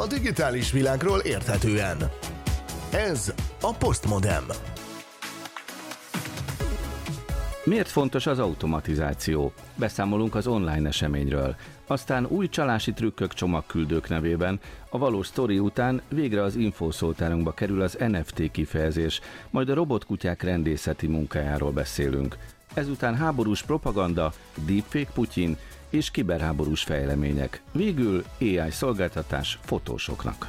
a digitális világról érthetően. Ez a Postmodem. Miért fontos az automatizáció? Beszámolunk az online eseményről. Aztán új csalási trükkök csomagküldők nevében, a valós sztori után végre az infószótárunkba kerül az NFT kifejezés, majd a robotkutyák rendészeti munkájáról beszélünk. Ezután háborús propaganda, deepfake Putyin és kiberháborús fejlemények. Végül AI szolgáltatás fotósoknak.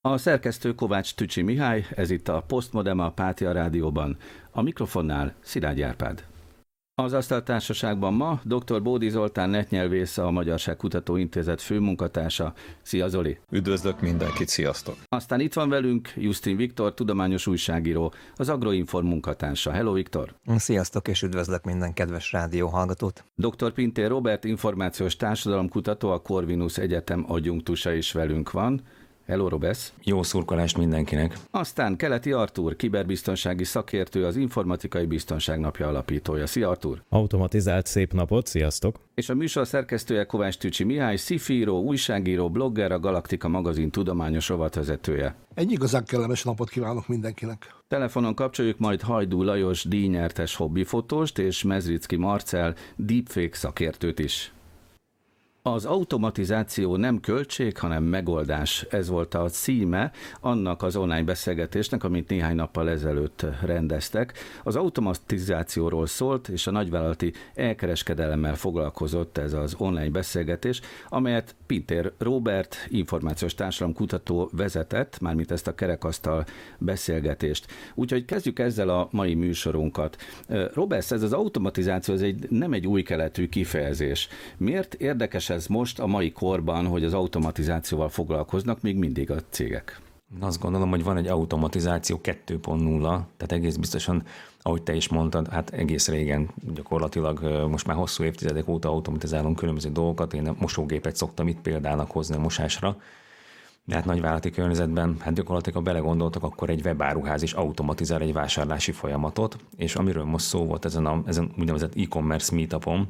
A szerkesztő Kovács Tücsi Mihály, ez itt a Postmodem a Pátia Rádióban. A mikrofonnál Szilágy Árpád. Az Asztaltársaságban ma dr. Bódi Zoltán netnyelvész, a Magyarság Kutató Intézet főmunkatársa. Szia Zoli! Üdvözlök mindenkit, sziasztok! Aztán itt van velünk Justin Viktor, tudományos újságíró, az Agroinform munkatársa. Hello Viktor! Sziasztok, és üdvözlök minden kedves rádió hallgatót! Dr. Pintér Robert, információs társadalomkutató, a Corvinus Egyetem adjunktusa is velünk van. Hello, Robesz! Jó szurkolást mindenkinek! Aztán Keleti Artúr, kiberbiztonsági szakértő, az Informatikai Biztonság Napja alapítója. Szia, Artúr! Automatizált szép napot, sziasztok! És a műsor szerkesztője Kovács Tücsi Mihály, szifíró, újságíró, blogger, a Galaktika magazin tudományos rovatvezetője. Egy igazán kellemes napot kívánok mindenkinek! Telefonon kapcsoljuk majd Hajdú Lajos díjnyertes hobbifotóst és Mezricki Marcel deepfake szakértőt is. Az automatizáció nem költség, hanem megoldás. Ez volt a címe annak az online beszélgetésnek, amit néhány nappal ezelőtt rendeztek. Az automatizációról szólt, és a nagyvállalati elkereskedelemmel foglalkozott ez az online beszélgetés, amelyet Pintér Robert, információs kutató vezetett, mármint ezt a kerekasztal beszélgetést. Úgyhogy kezdjük ezzel a mai műsorunkat. Robert, ez az automatizáció ez egy, nem egy új keletű kifejezés. Miért érdekes ez most a mai korban, hogy az automatizációval foglalkoznak még mindig a cégek? Azt gondolom, hogy van egy automatizáció 2.0, tehát egész biztosan, ahogy te is mondtad, hát egész régen gyakorlatilag most már hosszú évtizedek óta automatizálunk különböző dolgokat. Én a mosógépet szoktam itt példának hozni a mosásra, de hát nagyvállalati környezetben, hát gyakorlatilag ha belegondoltak, akkor egy webáruház is automatizál egy vásárlási folyamatot, és amiről most szó volt ezen a ezen úgynevezett e-commerce meetupon,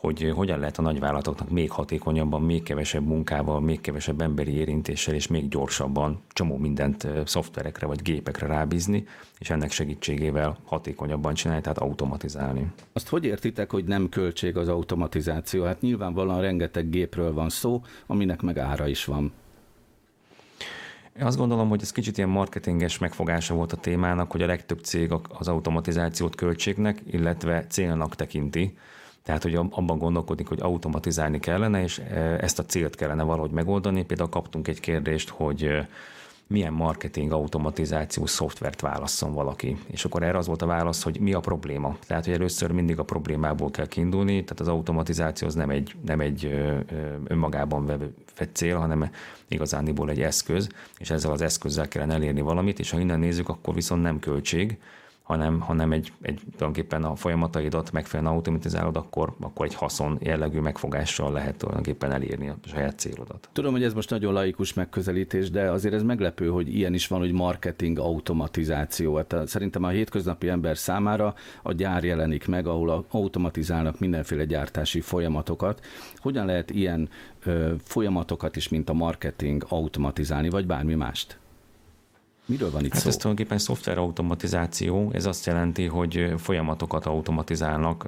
hogy hogyan lehet a nagyvállalatoknak még hatékonyabban, még kevesebb munkával, még kevesebb emberi érintéssel és még gyorsabban csomó mindent szoftverekre vagy gépekre rábízni, és ennek segítségével hatékonyabban csinálni, tehát automatizálni. Azt hogy értitek, hogy nem költség az automatizáció? Hát nyilvánvalóan rengeteg gépről van szó, aminek meg ára is van. Én azt gondolom, hogy ez kicsit ilyen marketinges megfogása volt a témának, hogy a legtöbb cég az automatizációt költségnek, illetve célnak tekinti, tehát, hogy abban gondolkodik, hogy automatizálni kellene, és e, ezt a célt kellene valahogy megoldani. Például kaptunk egy kérdést, hogy e, milyen marketing automatizáció szoftvert válasszon valaki. És akkor erre az volt a válasz, hogy mi a probléma. Tehát, hogy először mindig a problémából kell kiindulni, tehát az automatizáció az nem egy, nem egy önmagában vett cél, hanem igazániból egy eszköz, és ezzel az eszközzel kellene elérni valamit, és ha innen nézzük, akkor viszont nem költség, hanem, hanem egy, egy tulajdonképpen a folyamataidat megfelelően automatizálod, akkor, akkor egy haszon jellegű megfogással lehet tulajdonképpen elérni a saját célodat. Tudom, hogy ez most nagyon laikus megközelítés, de azért ez meglepő, hogy ilyen is van, hogy marketing automatizáció. Hát szerintem a hétköznapi ember számára a gyár jelenik meg, ahol automatizálnak mindenféle gyártási folyamatokat. Hogyan lehet ilyen ö, folyamatokat is, mint a marketing automatizálni, vagy bármi mást? Miről van itt hát szó? ez tulajdonképpen szoftver automatizáció, ez azt jelenti, hogy folyamatokat automatizálnak.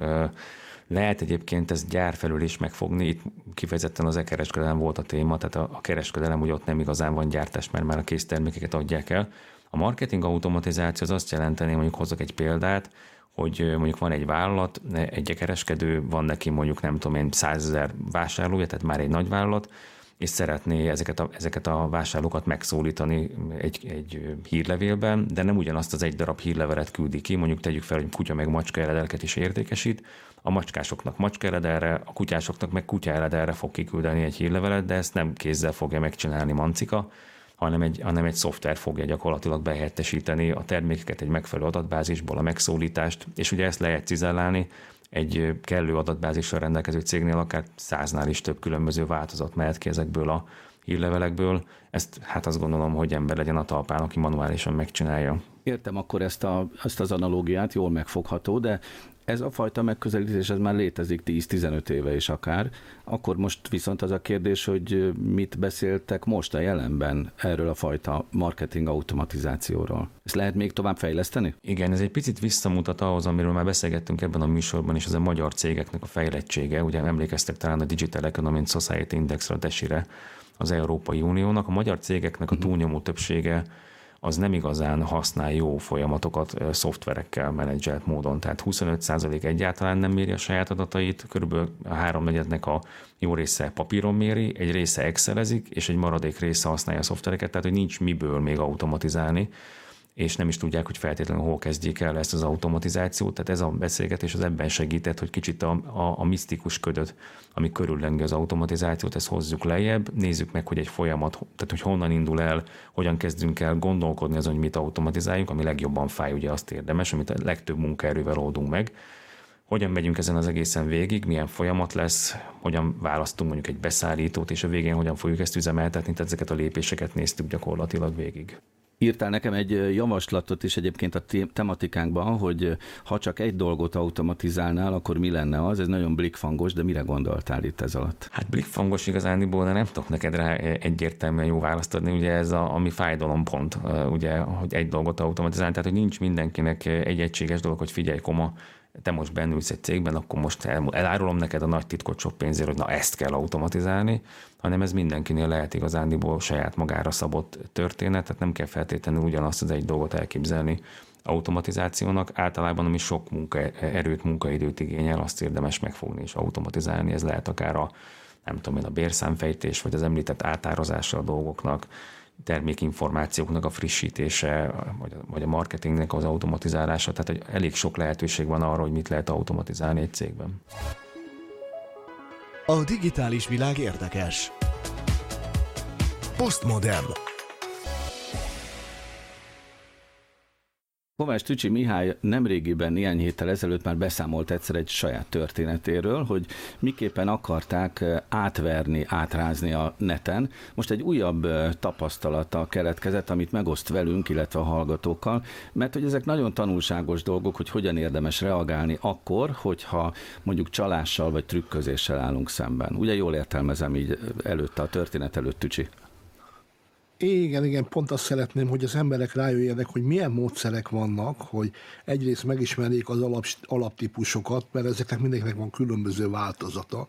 Lehet egyébként ezt gyár felül is megfogni, itt kifejezetten az e-kereskedelem volt a téma, tehát a, kereskedelem ugye ott nem igazán van gyártás, mert már a késztermékeket adják el. A marketing automatizáció az azt jelenteni, mondjuk hozok egy példát, hogy mondjuk van egy vállalat, egy kereskedő, van neki mondjuk nem tudom én százezer vásárlója, tehát már egy nagy vállalat, és szeretné ezeket a, ezeket a vásárlókat megszólítani egy, egy hírlevélben, de nem ugyanazt az egy darab hírlevelet küldi ki, mondjuk tegyük fel, hogy kutya meg macska eredelket is értékesít, a macskásoknak macska eredelre, a kutyásoknak meg kutya eredelre fog kiküldeni egy hírlevelet, de ezt nem kézzel fogja megcsinálni mancika, hanem egy, hanem egy szoftver fogja gyakorlatilag behelyettesíteni a termékeket egy megfelelő adatbázisból, a megszólítást, és ugye ezt lehet cizellálni, egy kellő adatbázissal rendelkező cégnél akár száznál is több különböző változat mehet ki ezekből a hírlevelekből. Ezt hát azt gondolom, hogy ember legyen a talpán, aki manuálisan megcsinálja. Értem akkor ezt, a, ezt az analógiát, jól megfogható, de Ez a fajta megközelítés ez már létezik 10-15 éve is akár. Akkor most viszont az a kérdés, hogy mit beszéltek most a jelenben erről a fajta marketing automatizációról. Ezt lehet még tovább fejleszteni? Igen, ez egy picit visszamutat ahhoz, amiről már beszélgettünk ebben a műsorban, és ez a magyar cégeknek a fejlettsége. Ugye emlékeztek talán a Digital Economy and Society Indexre, a DESI-re, az Európai Uniónak. A magyar cégeknek a mhm. túlnyomó többsége az nem igazán használ jó folyamatokat szoftverekkel menedzselt módon. Tehát 25% egyáltalán nem méri a saját adatait, körülbelül a háromnegyednek a jó része papíron méri, egy része excelezik, és egy maradék része használja a szoftvereket, tehát hogy nincs miből még automatizálni és nem is tudják, hogy feltétlenül hol kezdjék el ezt az automatizációt. Tehát ez a beszélgetés az ebben segített, hogy kicsit a, a, a misztikus ködöt, ami körüllengi az automatizációt, ezt hozzuk lejjebb, nézzük meg, hogy egy folyamat, tehát hogy honnan indul el, hogyan kezdünk el gondolkodni azon, hogy mit automatizáljunk, ami legjobban fáj, ugye azt érdemes, amit a legtöbb munkaerővel oldunk meg, hogyan megyünk ezen az egészen végig, milyen folyamat lesz, hogyan választunk mondjuk egy beszállítót, és a végén hogyan fogjuk ezt üzemeltetni, tehát ezeket a lépéseket néztük gyakorlatilag végig. Írtál nekem egy javaslatot is egyébként a tematikánkban, hogy ha csak egy dolgot automatizálnál, akkor mi lenne az? Ez nagyon blikfangos, de mire gondoltál itt ez alatt? Hát blikfangos igazániból, de nem tudok neked rá egyértelműen jó választ adni. Ugye ez a, ami fájdalompont, ugye, hogy egy dolgot automatizálni, tehát hogy nincs mindenkinek egy egységes dolog, hogy figyelj, koma, te most bennülsz egy cégben, akkor most el, elárulom neked a nagy titkot sok pénzért, hogy na ezt kell automatizálni, hanem ez mindenkinél lehet igazándiból saját magára szabott történet, tehát nem kell feltétlenül ugyanazt az egy dolgot elképzelni automatizációnak. Általában, ami sok munkaerőt, munkaidőt igényel, azt érdemes megfogni és automatizálni. Ez lehet akár a nem tudom én, a bérszámfejtés, vagy az említett átározása a dolgoknak, termékinformációknak a frissítése, vagy vagy a marketingnek az automatizálása, tehát hogy elég sok lehetőség van arra, hogy mit lehet automatizálni egy cégben. A digitális világ érdekes. Postmodern. Kovács Tücsi Mihály nemrégiben, néhány héttel ezelőtt már beszámolt egyszer egy saját történetéről, hogy miképpen akarták eh, átverni, átrázni a neten. Most egy újabb eh, tapasztalata keletkezett, amit megoszt velünk, illetve a hallgatókkal, mert hogy ezek nagyon tanulságos dolgok, hogy hogyan érdemes reagálni akkor, hogyha mondjuk csalással vagy trükközéssel állunk szemben. Ugye jól értelmezem így előtte a történet előtt, Tücsi? Igen, igen, pont azt szeretném, hogy az emberek rájöjjenek, hogy milyen módszerek vannak, hogy egyrészt megismerjék az alap, alaptípusokat, mert ezeknek mindenkinek van különböző változata,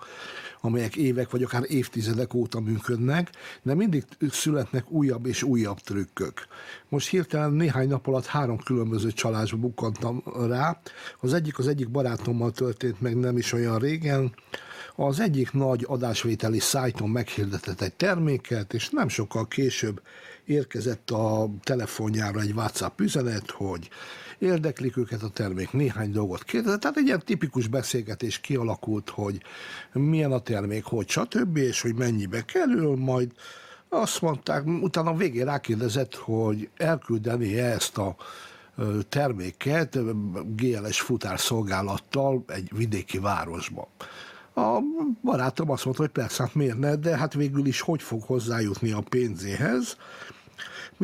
amelyek évek vagy akár évtizedek óta működnek, de mindig születnek újabb és újabb trükkök. Most hirtelen néhány nap alatt három különböző csalásba bukkantam rá. Az egyik az egyik barátommal történt meg nem is olyan régen, az egyik nagy adásvételi szájton meghirdetett egy terméket, és nem sokkal később érkezett a telefonjára egy WhatsApp üzenet, hogy érdeklik őket a termék, néhány dolgot kérdezett. Tehát egy ilyen tipikus beszélgetés kialakult, hogy milyen a termék, hogy stb., és hogy mennyibe kerül, majd azt mondták, utána a végén rákérdezett, hogy elküldeni -e ezt a terméket GLS futárszolgálattal egy vidéki városba. A barátom azt mondta, hogy persze, hát miért ne, de hát végül is hogy fog hozzájutni a pénzéhez.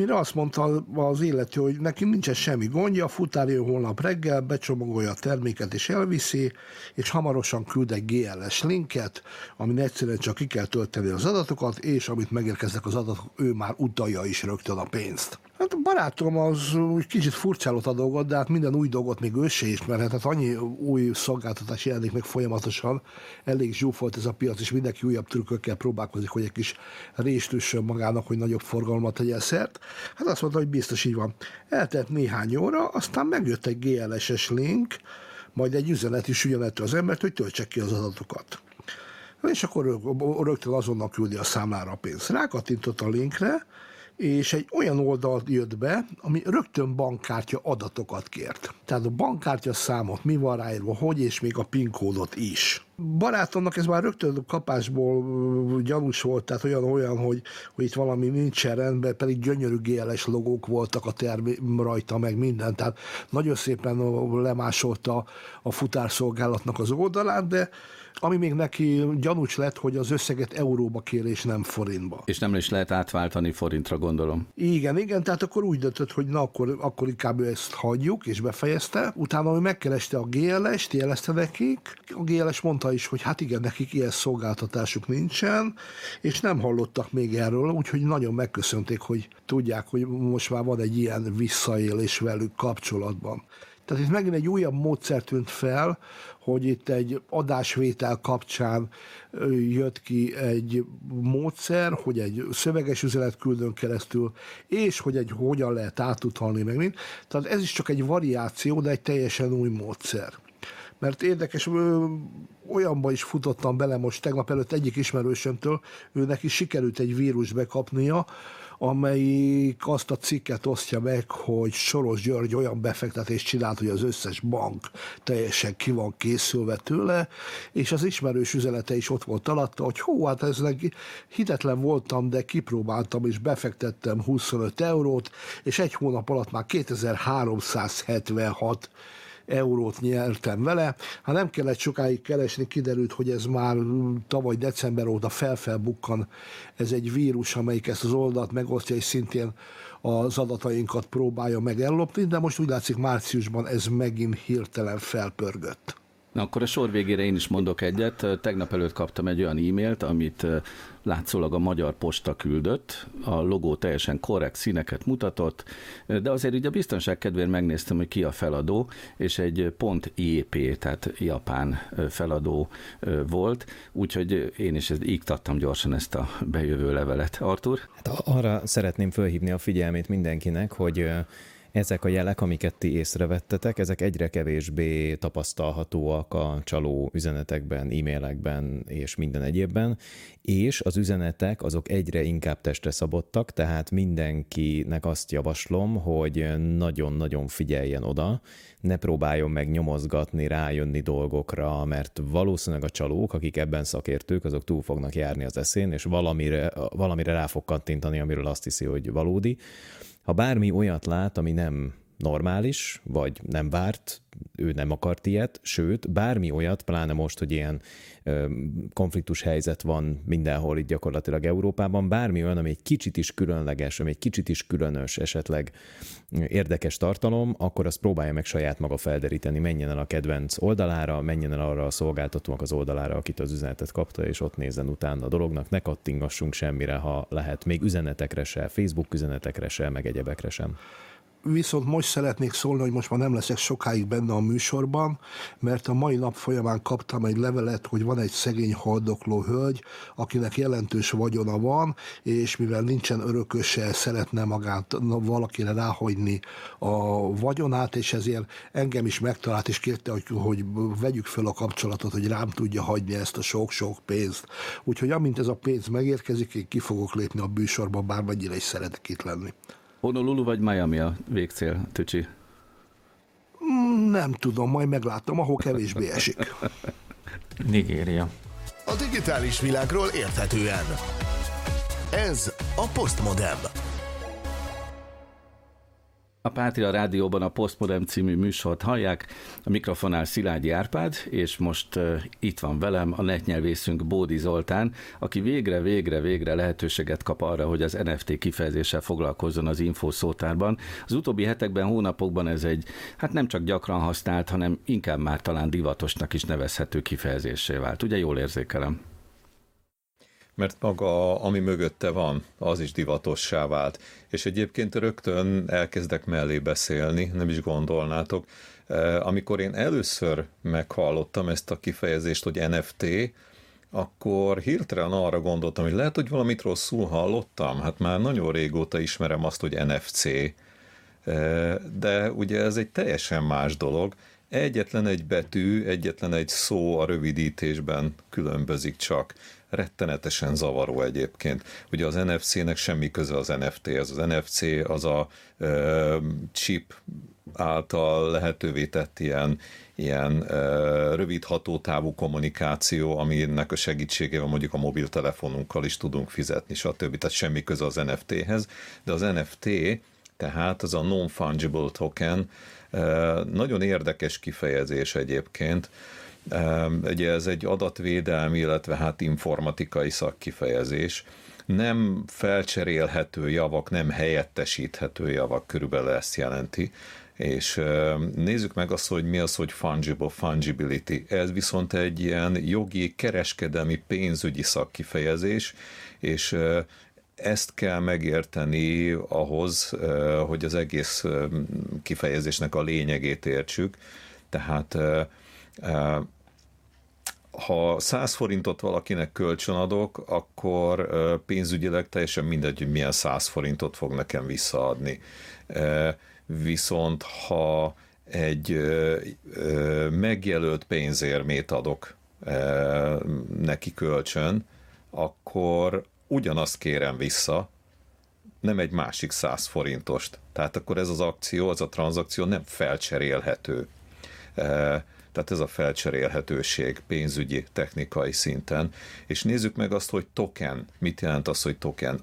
Mire azt mondta az illető, hogy neki nincsen semmi gondja, futár jön holnap reggel, becsomagolja a terméket és elviszi, és hamarosan küld egy GLS linket, amin egyszerűen csak ki kell tölteni az adatokat, és amit megérkeznek az adatok, ő már utalja is rögtön a pénzt. Hát barátom az úgy kicsit furcsálott a dolgot, de hát minden új dolgot még ő se ismerhet. Hát annyi új szolgáltatás jelenik meg folyamatosan. Elég zsúfolt ez a piac, és mindenki újabb trükkökkel próbálkozik, hogy egy kis részt üssön magának, hogy nagyobb forgalmat tegyen szert. Hát azt mondta, hogy biztos így van. Eltelt néhány óra, aztán megjött egy GLS-es link, majd egy üzenet is ugyanettől az embert, hogy töltse ki az adatokat. És akkor rögtön azonnal küldi a számlára a pénzt. Rákattintott a linkre, és egy olyan oldal jött be, ami rögtön bankkártya adatokat kért. Tehát a bankkártya számot, mi van ráírva, hogy, és még a PIN kódot is. Barátomnak ez már rögtön kapásból gyanús volt, tehát olyan, olyan hogy, hogy itt valami nincsen rendben, pedig gyönyörű GLS logók voltak a termi rajta, meg minden, tehát nagyon szépen lemásolta a futárszolgálatnak az oldalát, de ami még neki gyanús lett, hogy az összeget euróba kér és nem forintba. És nem is lehet átváltani forintra, gondolom. Igen, igen, tehát akkor úgy döntött, hogy na, akkor, akkor inkább ezt hagyjuk, és befejezte. Utána ő megkereste a GLS-t, jelezte nekik. A GLS mondta is, hogy hát igen, nekik ilyen szolgáltatásuk nincsen, és nem hallottak még erről, úgyhogy nagyon megköszönték, hogy tudják, hogy most már van egy ilyen visszaélés velük kapcsolatban. Tehát itt megint egy újabb módszer tűnt fel, hogy itt egy adásvétel kapcsán jött ki egy módszer, hogy egy szöveges üzenet küldön keresztül, és hogy egy hogyan lehet átutalni, meg mind. Tehát ez is csak egy variáció, de egy teljesen új módszer. Mert érdekes, olyanba is futottam bele most tegnap előtt egyik ismerősömtől, őnek is sikerült egy vírus bekapnia, amelyik azt a cikket osztja meg, hogy Soros György olyan befektetést csinált, hogy az összes bank teljesen ki van készülve tőle, és az ismerős üzenete is ott volt alatta, hogy hó, hát ez hitetlen voltam, de kipróbáltam, és befektettem 25 eurót, és egy hónap alatt már 2376 eurót nyertem vele. Ha nem kellett sokáig keresni, kiderült, hogy ez már tavaly december óta felfelbukkan ez egy vírus, amelyik ezt az oldalt megosztja, és szintén az adatainkat próbálja meg ellopni, de most úgy látszik márciusban ez megint hirtelen felpörgött. Na akkor a sor végére én is mondok egyet. Tegnap előtt kaptam egy olyan e-mailt, amit látszólag a Magyar Posta küldött. A logó teljesen korrekt színeket mutatott, de azért így a biztonság kedvéért megnéztem, hogy ki a feladó, és egy pont .ip, tehát japán feladó volt, úgyhogy én is iktattam gyorsan ezt a bejövő levelet. Artur? Hát arra szeretném fölhívni a figyelmét mindenkinek, hogy ezek a jelek, amiket ti észrevettetek, ezek egyre kevésbé tapasztalhatóak a csaló üzenetekben, e-mailekben és minden egyébben, és az üzenetek azok egyre inkább testre szabottak, tehát mindenkinek azt javaslom, hogy nagyon-nagyon figyeljen oda, ne próbáljon meg nyomozgatni, rájönni dolgokra, mert valószínűleg a csalók, akik ebben szakértők, azok túl fognak járni az eszén, és valamire, valamire rá fog kattintani, amiről azt hiszi, hogy valódi. Ha bármi olyat lát, ami nem normális, vagy nem várt, ő nem akart ilyet, sőt, bármi olyat, pláne most, hogy ilyen ö, konfliktus helyzet van mindenhol itt gyakorlatilag Európában, bármi olyan, ami egy kicsit is különleges, ami egy kicsit is különös, esetleg érdekes tartalom, akkor azt próbálja meg saját maga felderíteni, menjen el a kedvenc oldalára, menjen el arra a szolgáltatónak az oldalára, akit az üzenetet kapta, és ott nézzen utána a dolognak, ne kattingassunk semmire, ha lehet, még üzenetekre se, Facebook üzenetekre se, meg egyebekre sem. Viszont most szeretnék szólni, hogy most már nem leszek sokáig benne a műsorban, mert a mai nap folyamán kaptam egy levelet, hogy van egy szegény haldokló hölgy, akinek jelentős vagyona van, és mivel nincsen örököse, szeretne magát valakire ráhagyni a vagyonát, és ezért engem is megtalált, és kérte, hogy, hogy vegyük fel a kapcsolatot, hogy rám tudja hagyni ezt a sok-sok pénzt. Úgyhogy amint ez a pénz megérkezik, én ki fogok lépni a műsorba, bármennyire is szeretek itt lenni. Honolulu vagy Miami a végcél, Tücsi? Mm, nem tudom, majd meglátom, ahol kevésbé esik. Nigéria. A digitális világról érthetően. Ez a Postmodem. A Pátria Rádióban a Postmodern című műsort hallják, a mikrofonál Szilágyi Árpád, és most uh, itt van velem a netnyelvészünk Bódi Zoltán, aki végre, végre, végre lehetőséget kap arra, hogy az NFT kifejezéssel foglalkozzon az infószótárban. Az utóbbi hetekben, hónapokban ez egy, hát nem csak gyakran használt, hanem inkább már talán divatosnak is nevezhető kifejezésé vált. Ugye jól érzékelem? Mert maga, ami mögötte van, az is divatossá vált. És egyébként rögtön elkezdek mellé beszélni, nem is gondolnátok. E, amikor én először meghallottam ezt a kifejezést, hogy NFT, akkor hirtelen arra gondoltam, hogy lehet, hogy valamit rosszul hallottam. Hát már nagyon régóta ismerem azt, hogy NFC, e, de ugye ez egy teljesen más dolog. Egyetlen egy betű, egyetlen egy szó a rövidítésben különbözik csak. Rettenetesen zavaró egyébként. Ugye az NFC-nek semmi köze az NFT-hez. Az NFC az a ö, chip által lehetővé tett ilyen, ilyen ö, rövid hatótávú kommunikáció, aminek a segítségével mondjuk a mobiltelefonunkkal is tudunk fizetni, stb. Tehát semmi köze az NFT-hez, de az NFT, tehát az a non-fungible token, nagyon érdekes kifejezés egyébként. Ugye ez egy adatvédelmi, illetve hát informatikai szakkifejezés. Nem felcserélhető javak, nem helyettesíthető javak, körülbelül ezt jelenti. És nézzük meg azt, hogy mi az, hogy fungible, fungibility. Ez viszont egy ilyen jogi, kereskedelmi, pénzügyi szakkifejezés, és ezt kell megérteni ahhoz, hogy az egész kifejezésnek a lényegét értsük. Tehát ha 100 forintot valakinek kölcsönadok, akkor pénzügyileg teljesen mindegy, hogy milyen 100 forintot fog nekem visszaadni. Viszont ha egy megjelölt pénzérmét adok neki kölcsön, akkor ugyanazt kérem vissza, nem egy másik 100 forintost. Tehát akkor ez az akció, az a tranzakció nem felcserélhető. Tehát ez a felcserélhetőség pénzügyi, technikai szinten. És nézzük meg azt, hogy token. Mit jelent az, hogy token?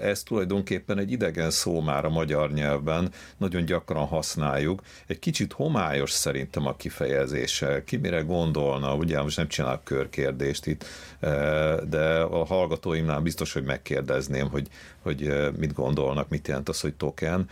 Ez tulajdonképpen egy idegen szó már a magyar nyelvben, nagyon gyakran használjuk. Egy kicsit homályos szerintem a kifejezése. Ki mire gondolna? Ugye most nem csinálok körkérdést itt, de a hallgatóimnál biztos, hogy megkérdezném, hogy, hogy mit gondolnak, mit jelent az, hogy token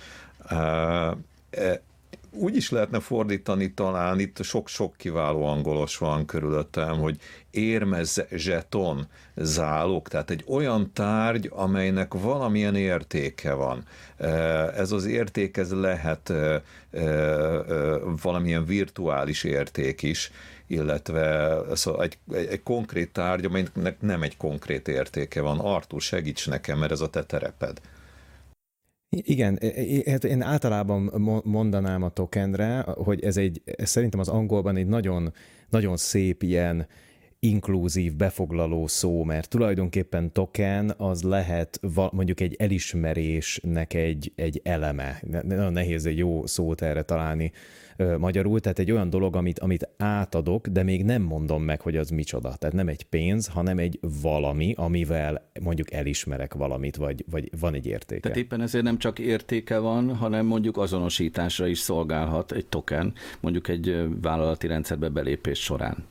úgy is lehetne fordítani talán, itt sok-sok kiváló angolos van körülöttem, hogy érmez zseton zálog, tehát egy olyan tárgy, amelynek valamilyen értéke van. Ez az érték, ez lehet valamilyen virtuális érték is, illetve szóval egy, egy, egy konkrét tárgy, amelynek nem egy konkrét értéke van. Artur, segíts nekem, mert ez a te tereped. Igen, hát én általában mondanám a tokenre, hogy ez egy, ez szerintem az angolban egy nagyon, nagyon szép ilyen inkluzív, befoglaló szó, mert tulajdonképpen token az lehet mondjuk egy elismerésnek egy, egy eleme. Nagyon nehéz egy jó szót erre találni magyarul, tehát egy olyan dolog, amit, amit átadok, de még nem mondom meg, hogy az micsoda. Tehát nem egy pénz, hanem egy valami, amivel mondjuk elismerek valamit, vagy, vagy van egy értéke. Tehát éppen ezért nem csak értéke van, hanem mondjuk azonosításra is szolgálhat egy token, mondjuk egy vállalati rendszerbe belépés során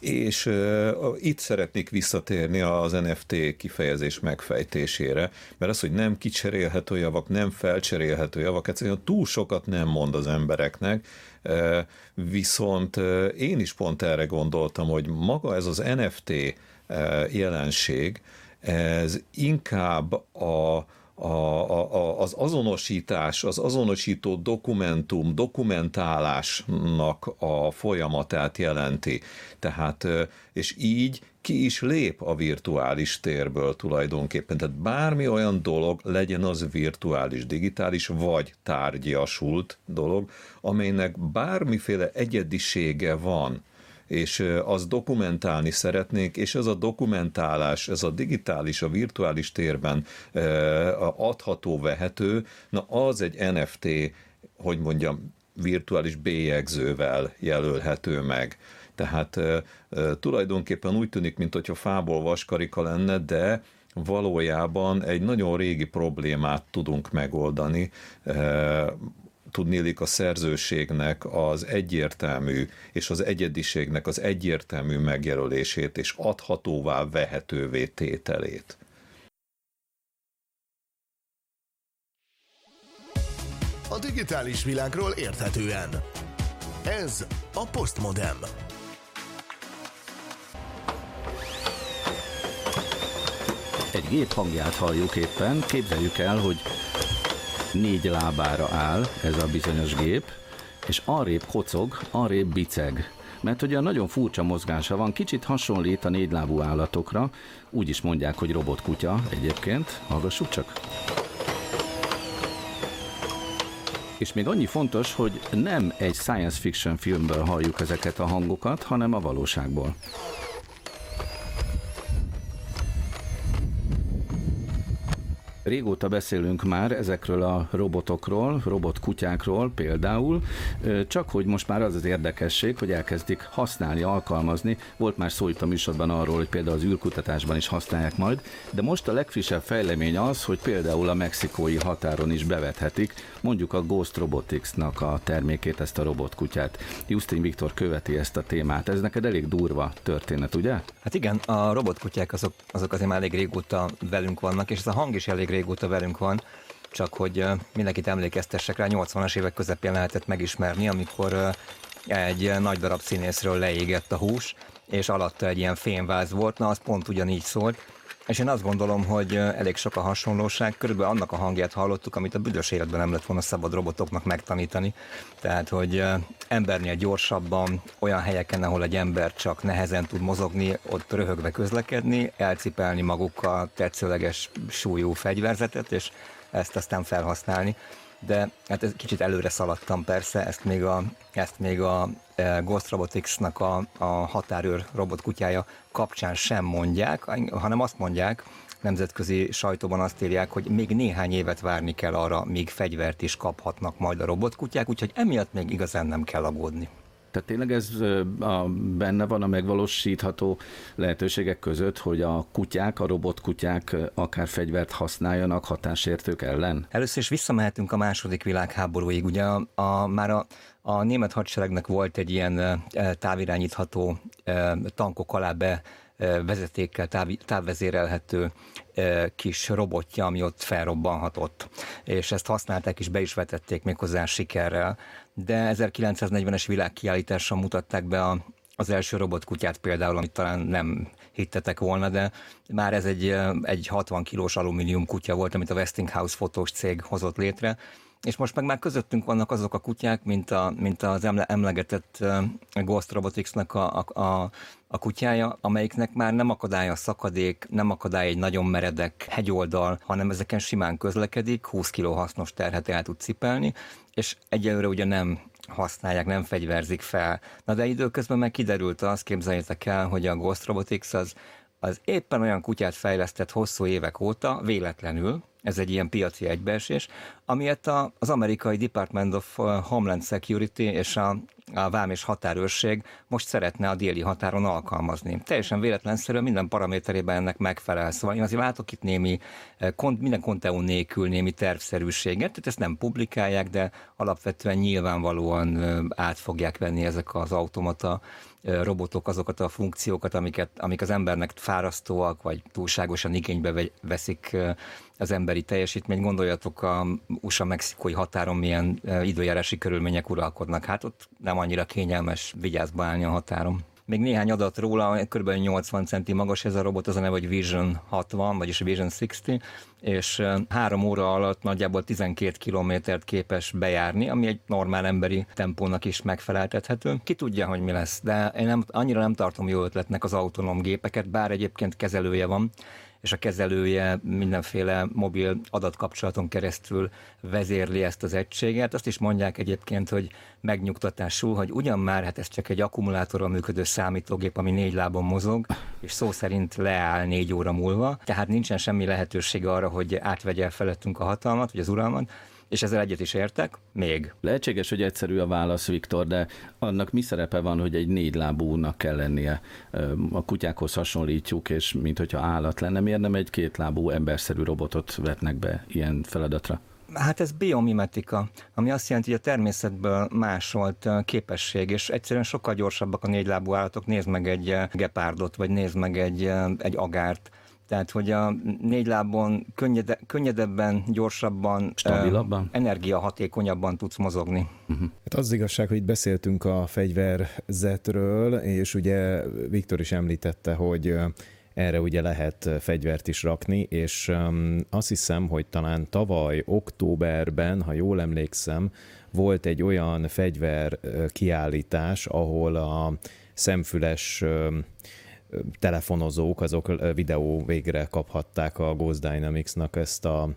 és uh, itt szeretnék visszatérni az NFT kifejezés megfejtésére, mert az, hogy nem kicserélhető javak, nem felcserélhető javak, egyszerűen túl sokat nem mond az embereknek, uh, viszont uh, én is pont erre gondoltam, hogy maga ez az NFT uh, jelenség, ez inkább a, a, a, az azonosítás, az azonosító dokumentum, dokumentálásnak a folyamatát jelenti. Tehát, és így ki is lép a virtuális térből tulajdonképpen. Tehát bármi olyan dolog, legyen az virtuális, digitális, vagy tárgyasult dolog, amelynek bármiféle egyedisége van, és az dokumentálni szeretnék, és ez a dokumentálás, ez a digitális, a virtuális térben adható, vehető, na az egy NFT, hogy mondjam, virtuális bélyegzővel jelölhető meg. Tehát tulajdonképpen úgy tűnik, mintha fából vaskarika lenne, de valójában egy nagyon régi problémát tudunk megoldani. Tudnélik a szerzőségnek az egyértelmű és az egyediségnek az egyértelmű megjelölését és adhatóvá vehetővé tételét. A digitális világról érthetően. Ez a Postmodem. Egy gép hangját halljuk éppen, képzeljük el, hogy négy lábára áll ez a bizonyos gép, és arrébb kocog, arrébb biceg. Mert ugye nagyon furcsa mozgása van, kicsit hasonlít a négylábú állatokra, úgy is mondják, hogy robotkutya egyébként. Hallgassuk csak! És még annyi fontos, hogy nem egy science fiction filmből halljuk ezeket a hangokat, hanem a valóságból. Régóta beszélünk már ezekről a robotokról, robotkutyákról például, csak hogy most már az az érdekesség, hogy elkezdik használni, alkalmazni. Volt már szó itt a műsorban arról, hogy például az űrkutatásban is használják majd, de most a legfrissebb fejlemény az, hogy például a mexikói határon is bevethetik, mondjuk a Ghost Robotics-nak a termékét, ezt a robotkutyát. Justin Viktor követi ezt a témát. Ez neked elég durva történet, ugye? Hát igen, a robotkutyák azok, azok azért már elég régóta velünk vannak, és ez a hang is elég régóta velünk van, csak hogy mindenkit emlékeztessek rá, 80-as évek közepén lehetett megismerni, amikor egy nagy darab színészről leégett a hús, és alatta egy ilyen fémváz volt, na az pont ugyanígy szólt, és én azt gondolom, hogy elég sok a hasonlóság. Körülbelül annak a hangját hallottuk, amit a büdös életben nem lett volna szabad robotoknak megtanítani. Tehát, hogy embernél gyorsabban, olyan helyeken, ahol egy ember csak nehezen tud mozogni, ott röhögve közlekedni, elcipelni magukkal tetszőleges súlyú fegyverzetet, és ezt aztán felhasználni de hát ez kicsit előre szaladtam persze, ezt még a, ezt még a e, Ghost Robotics-nak a, a határőr robotkutyája kapcsán sem mondják, hanem azt mondják, nemzetközi sajtóban azt írják, hogy még néhány évet várni kell arra, míg fegyvert is kaphatnak majd a robotkutyák, úgyhogy emiatt még igazán nem kell aggódni. Tehát tényleg ez a, benne van a megvalósítható lehetőségek között, hogy a kutyák, a robotkutyák akár fegyvert használjanak hatásértők ellen? Először is visszamehetünk a második világháborúig. Ugye a, a, már a, a német hadseregnek volt egy ilyen távirányítható tankok alá be vezetékkel táv, távvezérelhető kis robotja, ami ott felrobbanhatott. És ezt használták és be is vetették méghozzá sikerrel. De 1940-es világkiállításon mutatták be a, az első robotkutyát például, amit talán nem hittetek volna, de már ez egy, egy 60 kilós alumínium kutya volt, amit a Westinghouse fotós cég hozott létre, és most meg már közöttünk vannak azok a kutyák, mint, a, mint az emle, emlegetett Ghost Robotics-nak a, a, a, a kutyája, amelyiknek már nem akadály a szakadék, nem akadály egy nagyon meredek hegyoldal, hanem ezeken simán közlekedik, 20 kg hasznos terhet el tud cipelni, és egyelőre ugye nem használják, nem fegyverzik fel. Na de időközben meg kiderült azt, képzeljétek el, hogy a Ghost Robotics az, az éppen olyan kutyát fejlesztett hosszú évek óta, véletlenül, ez egy ilyen piaci egybeesés, amilyet az amerikai Department of Homeland Security és a, a vám és határőrség most szeretne a déli határon alkalmazni. Teljesen véletlenszerűen minden paraméterében ennek megfelel. Szóval én azért látok itt némi, eh, minden konteó nélkül némi tervszerűséget, tehát ezt nem publikálják, de alapvetően nyilvánvalóan eh, át fogják venni ezek az automata robotok azokat a funkciókat, amiket, amik az embernek fárasztóak, vagy túlságosan igénybe veszik az emberi teljesítményt. Gondoljatok a USA-mexikói határon milyen időjárási körülmények uralkodnak. Hát ott nem annyira kényelmes vigyázba állni a határon. Még néhány adat róla, kb. 80 centi magas ez a robot, az a neve, hogy Vision 60, vagyis Vision 60, és három óra alatt nagyjából 12 kilométert képes bejárni, ami egy normál emberi tempónak is megfeleltethető. Ki tudja, hogy mi lesz, de én nem, annyira nem tartom jó ötletnek az autonóm gépeket, bár egyébként kezelője van, és a kezelője mindenféle mobil adatkapcsolaton keresztül vezérli ezt az egységet. Azt is mondják egyébként, hogy megnyugtatásul, hogy ugyan már, hát ez csak egy akkumulátorral működő számítógép, ami négy lábon mozog, és szó szerint leáll négy óra múlva, tehát nincsen semmi lehetőség arra, hogy átvegye felettünk a hatalmat, vagy az uralmat, és ezzel egyet is értek, még. Lehetséges, hogy egyszerű a válasz, Viktor, de annak mi szerepe van, hogy egy négy lábúnak kell lennie? A kutyákhoz hasonlítjuk, és mint hogyha állat lenne, miért nem egy kétlábú emberszerű robotot vetnek be ilyen feladatra? Hát ez biomimetika, ami azt jelenti, hogy a természetből másolt képesség, és egyszerűen sokkal gyorsabbak a négylábú állatok. Nézd meg egy gepárdot, vagy nézd meg egy, egy agárt tehát, hogy a négy lábon könnyede, könnyedebben, gyorsabban, stabilabban, energiahatékonyabban tudsz mozogni. Uh-huh. Hát az igazság, hogy itt beszéltünk a fegyverzetről, és ugye Viktor is említette, hogy erre ugye lehet fegyvert is rakni, és um, azt hiszem, hogy talán tavaly októberben, ha jól emlékszem, volt egy olyan fegyver kiállítás, ahol a szemfüles um, telefonozók, azok videó végre kaphatták a Ghost Dynamics-nak ezt a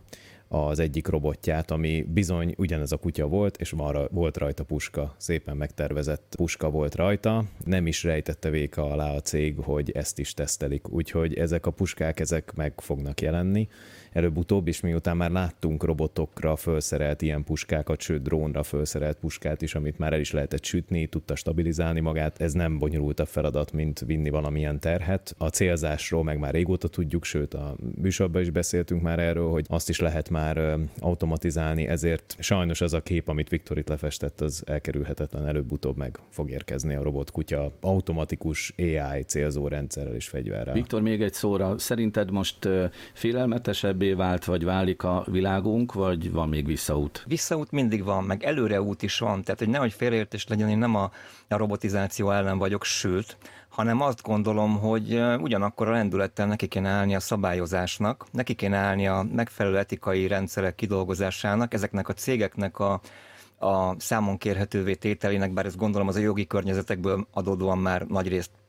az egyik robotját, ami bizony ugyanez a kutya volt, és van, volt rajta puska, szépen megtervezett puska volt rajta. Nem is rejtette véka alá a cég, hogy ezt is tesztelik, úgyhogy ezek a puskák, ezek meg fognak jelenni előbb-utóbb, és miután már láttunk robotokra felszerelt ilyen puskákat, sőt drónra felszerelt puskát is, amit már el is lehetett sütni, tudta stabilizálni magát, ez nem bonyolultabb feladat, mint vinni valamilyen terhet. A célzásról meg már régóta tudjuk, sőt a műsorban is beszéltünk már erről, hogy azt is lehet már automatizálni, ezért sajnos az a kép, amit Viktor itt lefestett, az elkerülhetetlen előbb-utóbb meg fog érkezni a robotkutya automatikus AI célzó rendszerrel és fegyverrel. Viktor, még egy szóra, szerinted most félelmetesebb színesebbé vált, vagy válik a világunk, vagy van még visszaút? Visszaút mindig van, meg előreút is van, tehát hogy nehogy félértés legyen, én nem a, a robotizáció ellen vagyok, sőt, hanem azt gondolom, hogy ugyanakkor a lendülettel neki kéne állni a szabályozásnak, neki kéne állni a megfelelő etikai rendszerek kidolgozásának, ezeknek a cégeknek a a számon kérhetővé tételének, bár ezt gondolom az a jogi környezetekből adódóan már nagy részt mm,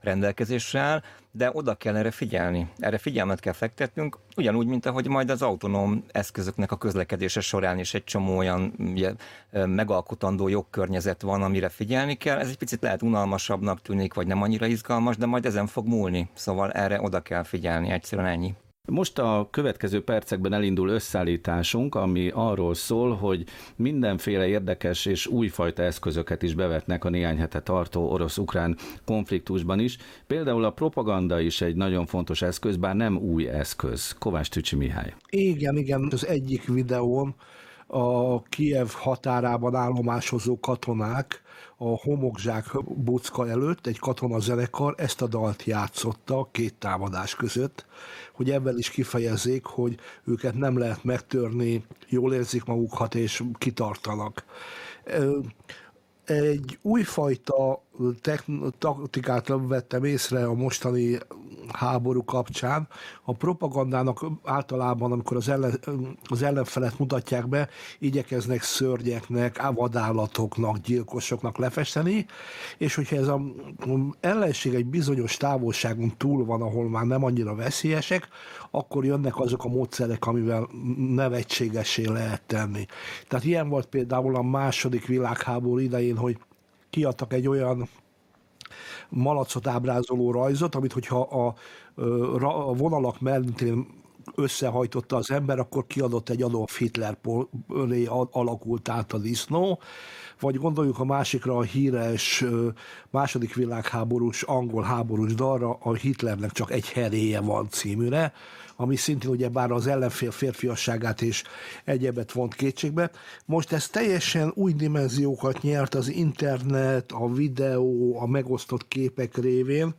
rendelkezésre áll, de oda kell erre figyelni. Erre figyelmet kell fektetnünk, ugyanúgy, mint ahogy majd az autonóm eszközöknek a közlekedése során is egy csomó olyan ugye, megalkotandó jogkörnyezet van, amire figyelni kell. Ez egy picit lehet unalmasabbnak tűnik, vagy nem annyira izgalmas, de majd ezen fog múlni. Szóval erre oda kell figyelni, egyszerűen ennyi. Most a következő percekben elindul összeállításunk, ami arról szól, hogy mindenféle érdekes és újfajta eszközöket is bevetnek a néhány hete tartó orosz-ukrán konfliktusban is. Például a propaganda is egy nagyon fontos eszköz, bár nem új eszköz. Kovács Tücsi Mihály. Igen, igen, az egyik videón a Kiev határában állomásozó katonák a homokzsák bucka előtt egy zenekar ezt a dalt játszotta két támadás között, hogy ebben is kifejezzék, hogy őket nem lehet megtörni, jól érzik magukat és kitartanak. Egy újfajta taktikát vettem észre a mostani háború kapcsán. A propagandának általában, amikor az, ellen, az ellenfelet mutatják be, igyekeznek szörnyeknek, vadállatoknak, gyilkosoknak lefesteni, és hogyha ez az ellenség egy bizonyos távolságon túl van, ahol már nem annyira veszélyesek, akkor jönnek azok a módszerek, amivel nevetségesé lehet tenni. Tehát ilyen volt például a második világháború idején, hogy kiadtak egy olyan malacot ábrázoló rajzot, amit hogyha a, a vonalak mentén összehajtotta az ember, akkor kiadott egy Adolf Hitler alakult át a disznó, vagy gondoljuk a másikra a híres második világháborús, angol háborús dalra, a Hitlernek csak egy heréje van címűre, ami szintén ugye bár az ellenfél férfiasságát és egyebet vont kétségbe. Most ez teljesen új dimenziókat nyert az internet, a videó, a megosztott képek révén.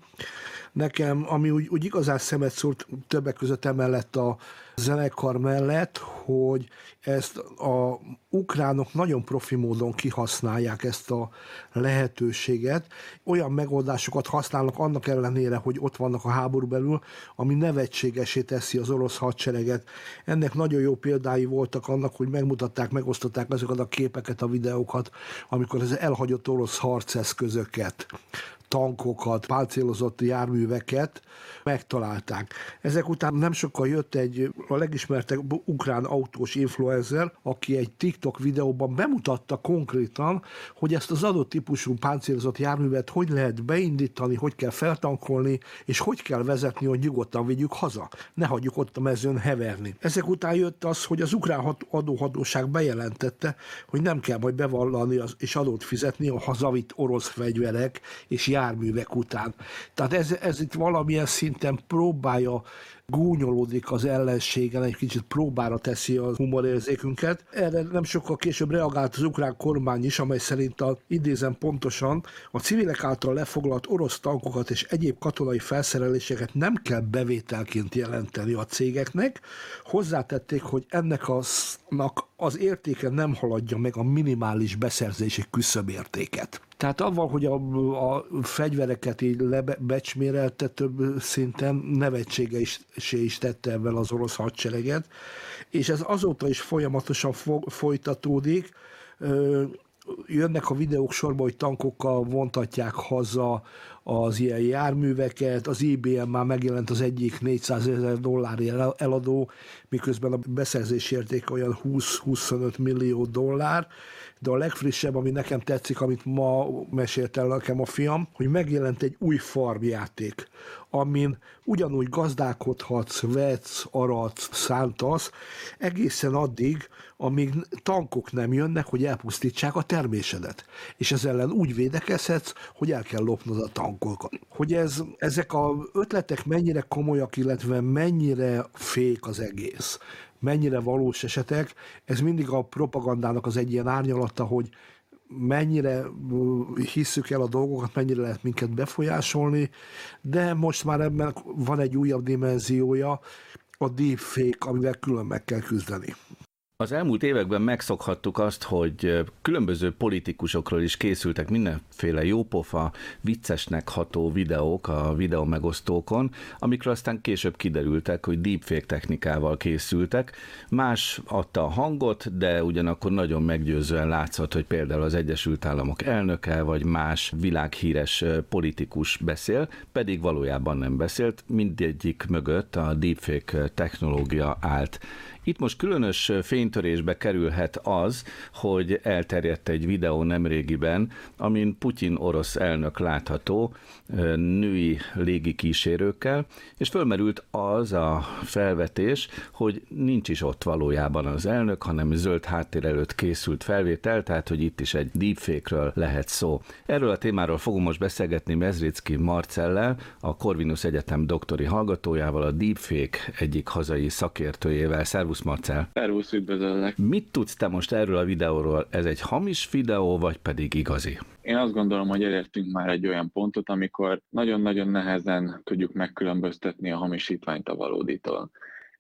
Nekem, ami úgy, úgy igazán szemet szúrt többek között emellett a zenekar mellett, hogy ezt a ukránok nagyon profi módon kihasználják ezt a lehetőséget. Olyan megoldásokat használnak annak ellenére, hogy ott vannak a háború belül, ami nevetségesé teszi az orosz hadsereget. Ennek nagyon jó példái voltak annak, hogy megmutatták, megosztották azokat a képeket, a videókat, amikor az elhagyott orosz harceszközöket tankokat, páncélozott járműveket megtalálták. Ezek után nem sokkal jött egy a legismertebb ukrán autós influencer, aki egy TikTok videóban bemutatta konkrétan, hogy ezt az adott típusú páncélozott járművet hogy lehet beindítani, hogy kell feltankolni, és hogy kell vezetni, hogy nyugodtan vigyük haza. Ne hagyjuk ott a mezőn heverni. Ezek után jött az, hogy az ukrán adóhatóság bejelentette, hogy nem kell majd bevallani az, és adót fizetni a hazavitt orosz fegyverek és járművek járművek után. Tehát ez, ez itt valamilyen szinten próbálja gúnyolódik az ellenségen, egy kicsit próbára teszi a humorérzékünket. Erre nem sokkal később reagált az ukrán kormány is, amely szerint a, idézem pontosan, a civilek által lefoglalt orosz tankokat és egyéb katonai felszereléseket nem kell bevételként jelenteni a cégeknek. Hozzátették, hogy ennek az, az értéke nem haladja meg a minimális beszerzési küszöbértéket. Tehát avval, hogy a, a fegyvereket így lebecsmérelte több szinten, nevetsége is, is tette ebben az orosz hadsereget, és ez azóta is folyamatosan fo- folytatódik. jönnek a videók sorba, hogy tankokkal vontatják haza az ilyen járműveket, az IBM már megjelent az egyik 400 ezer dollári eladó, miközben a beszerzési érték olyan 20-25 millió dollár, de a legfrissebb, ami nekem tetszik, amit ma mesélt el nekem a fiam, hogy megjelent egy új farmjáték, amin ugyanúgy gazdálkodhatsz, vetsz, aratsz, szántasz, egészen addig, amíg tankok nem jönnek, hogy elpusztítsák a termésedet. És ez ellen úgy védekezhetsz, hogy el kell lopnod a tankokat. Hogy ez, ezek a ötletek mennyire komolyak, illetve mennyire fék az egész mennyire valós esetek, ez mindig a propagandának az egy ilyen árnyalata, hogy mennyire hisszük el a dolgokat, mennyire lehet minket befolyásolni, de most már ebben van egy újabb dimenziója, a deepfake, amivel külön meg kell küzdeni. Az elmúlt években megszokhattuk azt, hogy különböző politikusokról is készültek mindenféle jópofa, viccesnek ható videók a videó megosztókon, amikről aztán később kiderültek, hogy deepfake technikával készültek. Más adta a hangot, de ugyanakkor nagyon meggyőzően látszott, hogy például az Egyesült Államok elnöke, vagy más világhíres politikus beszél, pedig valójában nem beszélt, mindegyik mögött a deepfake technológia állt. Itt most különös fénytörésbe kerülhet az, hogy elterjedt egy videó nemrégiben, amin Putyin orosz elnök látható női légikísérőkkel, és fölmerült az a felvetés, hogy nincs is ott valójában az elnök, hanem zöld háttér előtt készült felvétel, tehát hogy itt is egy deepfake-ről lehet szó. Erről a témáról fogom most beszélgetni Mezricki Marcellel, a Corvinus Egyetem doktori hallgatójával, a deepfake egyik hazai szakértőjével. Szervusz Szervusz Marcel! Szervusz, üdvözöllek! Mit tudsz te most erről a videóról? Ez egy hamis videó, vagy pedig igazi? Én azt gondolom, hogy elértünk már egy olyan pontot, amikor nagyon-nagyon nehezen tudjuk megkülönböztetni a hamisítványt a valóditól.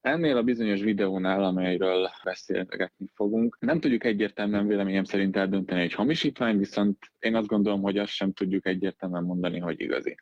Ennél a bizonyos videónál, amelyről beszélgetni fogunk, nem tudjuk egyértelműen véleményem szerint eldönteni, hogy hamisítvány, viszont én azt gondolom, hogy azt sem tudjuk egyértelműen mondani, hogy igazi.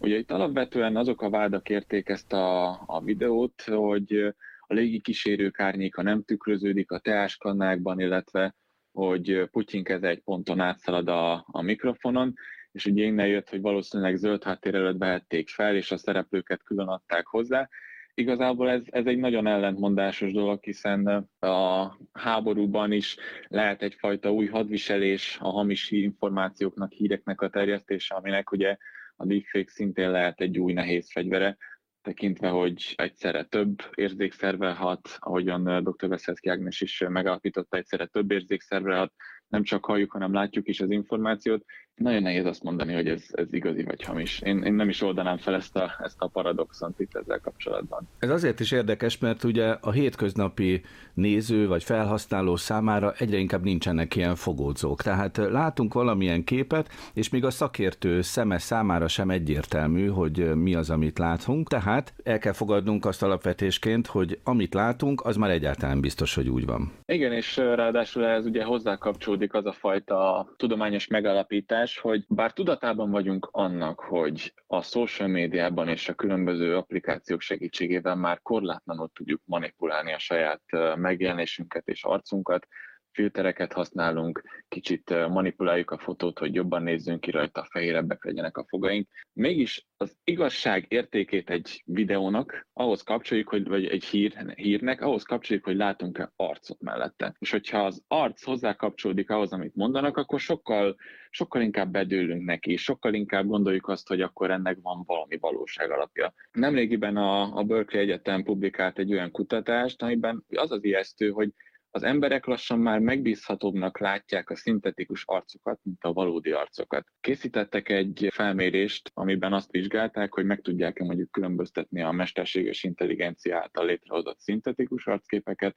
Ugye itt alapvetően azok a vádak érték ezt a, a videót, hogy a légikísérők árnyéka nem tükröződik a teáskannákban, illetve hogy Putyin keze egy ponton átszalad a, a mikrofonon, és ugye innen jött, hogy valószínűleg zöld háttér előtt vehették fel, és a szereplőket külön adták hozzá. Igazából ez, ez egy nagyon ellentmondásos dolog, hiszen a háborúban is lehet egyfajta új hadviselés, a hamis információknak, híreknek a terjesztése, aminek ugye a deepfake szintén lehet egy új nehéz fegyvere tekintve, hogy egyszerre több érzékszerve hat, ahogyan dr. Veszelszki Ágnes is megalapította, egyszerre több érzékszerve hat, nem csak halljuk, hanem látjuk is az információt. Nagyon nehéz azt mondani, hogy ez, ez igazi vagy hamis. Én, én nem is oldanám fel ezt a, ezt a paradoxont itt ezzel kapcsolatban. Ez azért is érdekes, mert ugye a hétköznapi néző vagy felhasználó számára egyre inkább nincsenek ilyen fogódzók. Tehát látunk valamilyen képet, és még a szakértő szeme számára sem egyértelmű, hogy mi az, amit látunk. Tehát el kell fogadnunk azt alapvetésként, hogy amit látunk, az már egyáltalán biztos, hogy úgy van. Igen, és ráadásul ez ugye hozzá kapcsolódik az a fajta tudományos megalapítás, hogy bár tudatában vagyunk annak, hogy a social médiában és a különböző applikációk segítségével már korlátlanul tudjuk manipulálni a saját megjelenésünket és arcunkat, filtereket használunk, kicsit manipuláljuk a fotót, hogy jobban nézzünk ki rajta, fehérebbek legyenek a fogaink. Mégis az igazság értékét egy videónak ahhoz kapcsoljuk, hogy, vagy egy hír, hírnek, ahhoz kapcsoljuk, hogy látunk-e arcot mellette. És hogyha az arc hozzá kapcsolódik ahhoz, amit mondanak, akkor sokkal, sokkal inkább bedőlünk neki, sokkal inkább gondoljuk azt, hogy akkor ennek van valami valóság alapja. Nemrégiben a, a Berkeley Egyetem publikált egy olyan kutatást, amiben az az ijesztő, hogy az emberek lassan már megbízhatóbbnak látják a szintetikus arcokat, mint a valódi arcokat. Készítettek egy felmérést, amiben azt vizsgálták, hogy meg tudják-e mondjuk különböztetni a mesterséges intelligencia által létrehozott szintetikus arcképeket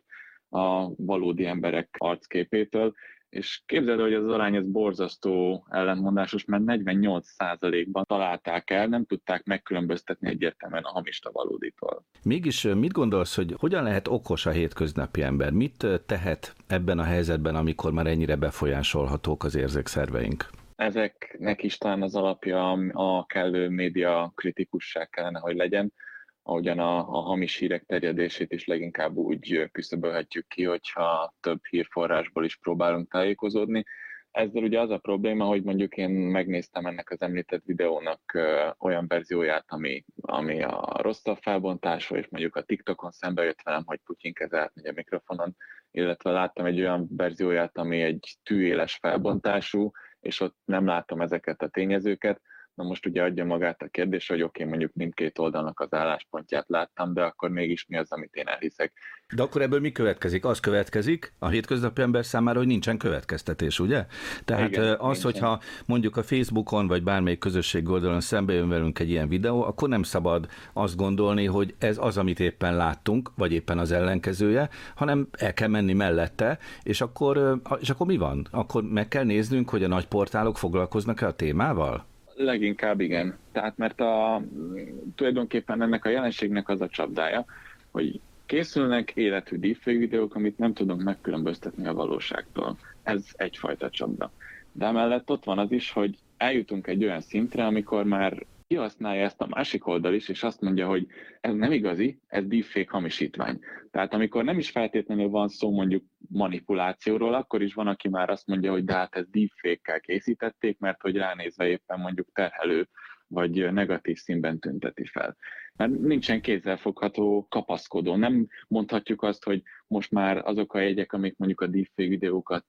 a valódi emberek arcképétől, és képzeld, hogy az arány ez borzasztó ellentmondásos, mert 48%-ban találták el, nem tudták megkülönböztetni egyértelműen a hamista valóditól. Mégis mit gondolsz, hogy hogyan lehet okos a hétköznapi ember? Mit tehet ebben a helyzetben, amikor már ennyire befolyásolhatók az érzékszerveink? Ezeknek is talán az alapja a kellő média kritikusság kellene, hogy legyen ahogyan a, a hamis hírek terjedését is leginkább úgy küszöbölhetjük ki, hogyha több hírforrásból is próbálunk tájékozódni. Ezzel ugye az a probléma, hogy mondjuk én megnéztem ennek az említett videónak olyan verzióját, ami, ami a rosszabb felbontású, és mondjuk a TikTokon szembe jött velem, hogy Putyin kezelt a mikrofonon, illetve láttam egy olyan verzióját, ami egy tűéles felbontású, és ott nem látom ezeket a tényezőket, Na most ugye adja magát a kérdés, hogy oké, okay, mondjuk mindkét oldalnak az álláspontját láttam, de akkor mégis mi az, amit én elhiszek. De akkor ebből mi következik? Az következik a hétköznapi ember számára, hogy nincsen következtetés, ugye? Tehát Igen, az, nincsen. hogyha mondjuk a Facebookon vagy bármelyik közösség oldalon szembe jön velünk egy ilyen videó, akkor nem szabad azt gondolni, hogy ez az, amit éppen láttunk, vagy éppen az ellenkezője, hanem el kell menni mellette, és akkor, és akkor mi van? Akkor meg kell néznünk, hogy a nagy portálok foglalkoznak-e a témával? Leginkább igen. Tehát mert a, tulajdonképpen ennek a jelenségnek az a csapdája, hogy készülnek életű deepfake videók, amit nem tudunk megkülönböztetni a valóságtól. Ez egyfajta csapda. De emellett ott van az is, hogy eljutunk egy olyan szintre, amikor már kihasználja ezt a másik oldal is, és azt mondja, hogy ez nem igazi, ez deepfake hamisítvány. Tehát amikor nem is feltétlenül van szó mondjuk manipulációról, akkor is van, aki már azt mondja, hogy de hát ez deepfake-kel készítették, mert hogy ránézve éppen mondjuk terhelő vagy negatív színben tünteti fel. Mert nincsen kézzelfogható kapaszkodó. Nem mondhatjuk azt, hogy most már azok a jegyek, amik mondjuk a deepfake videókat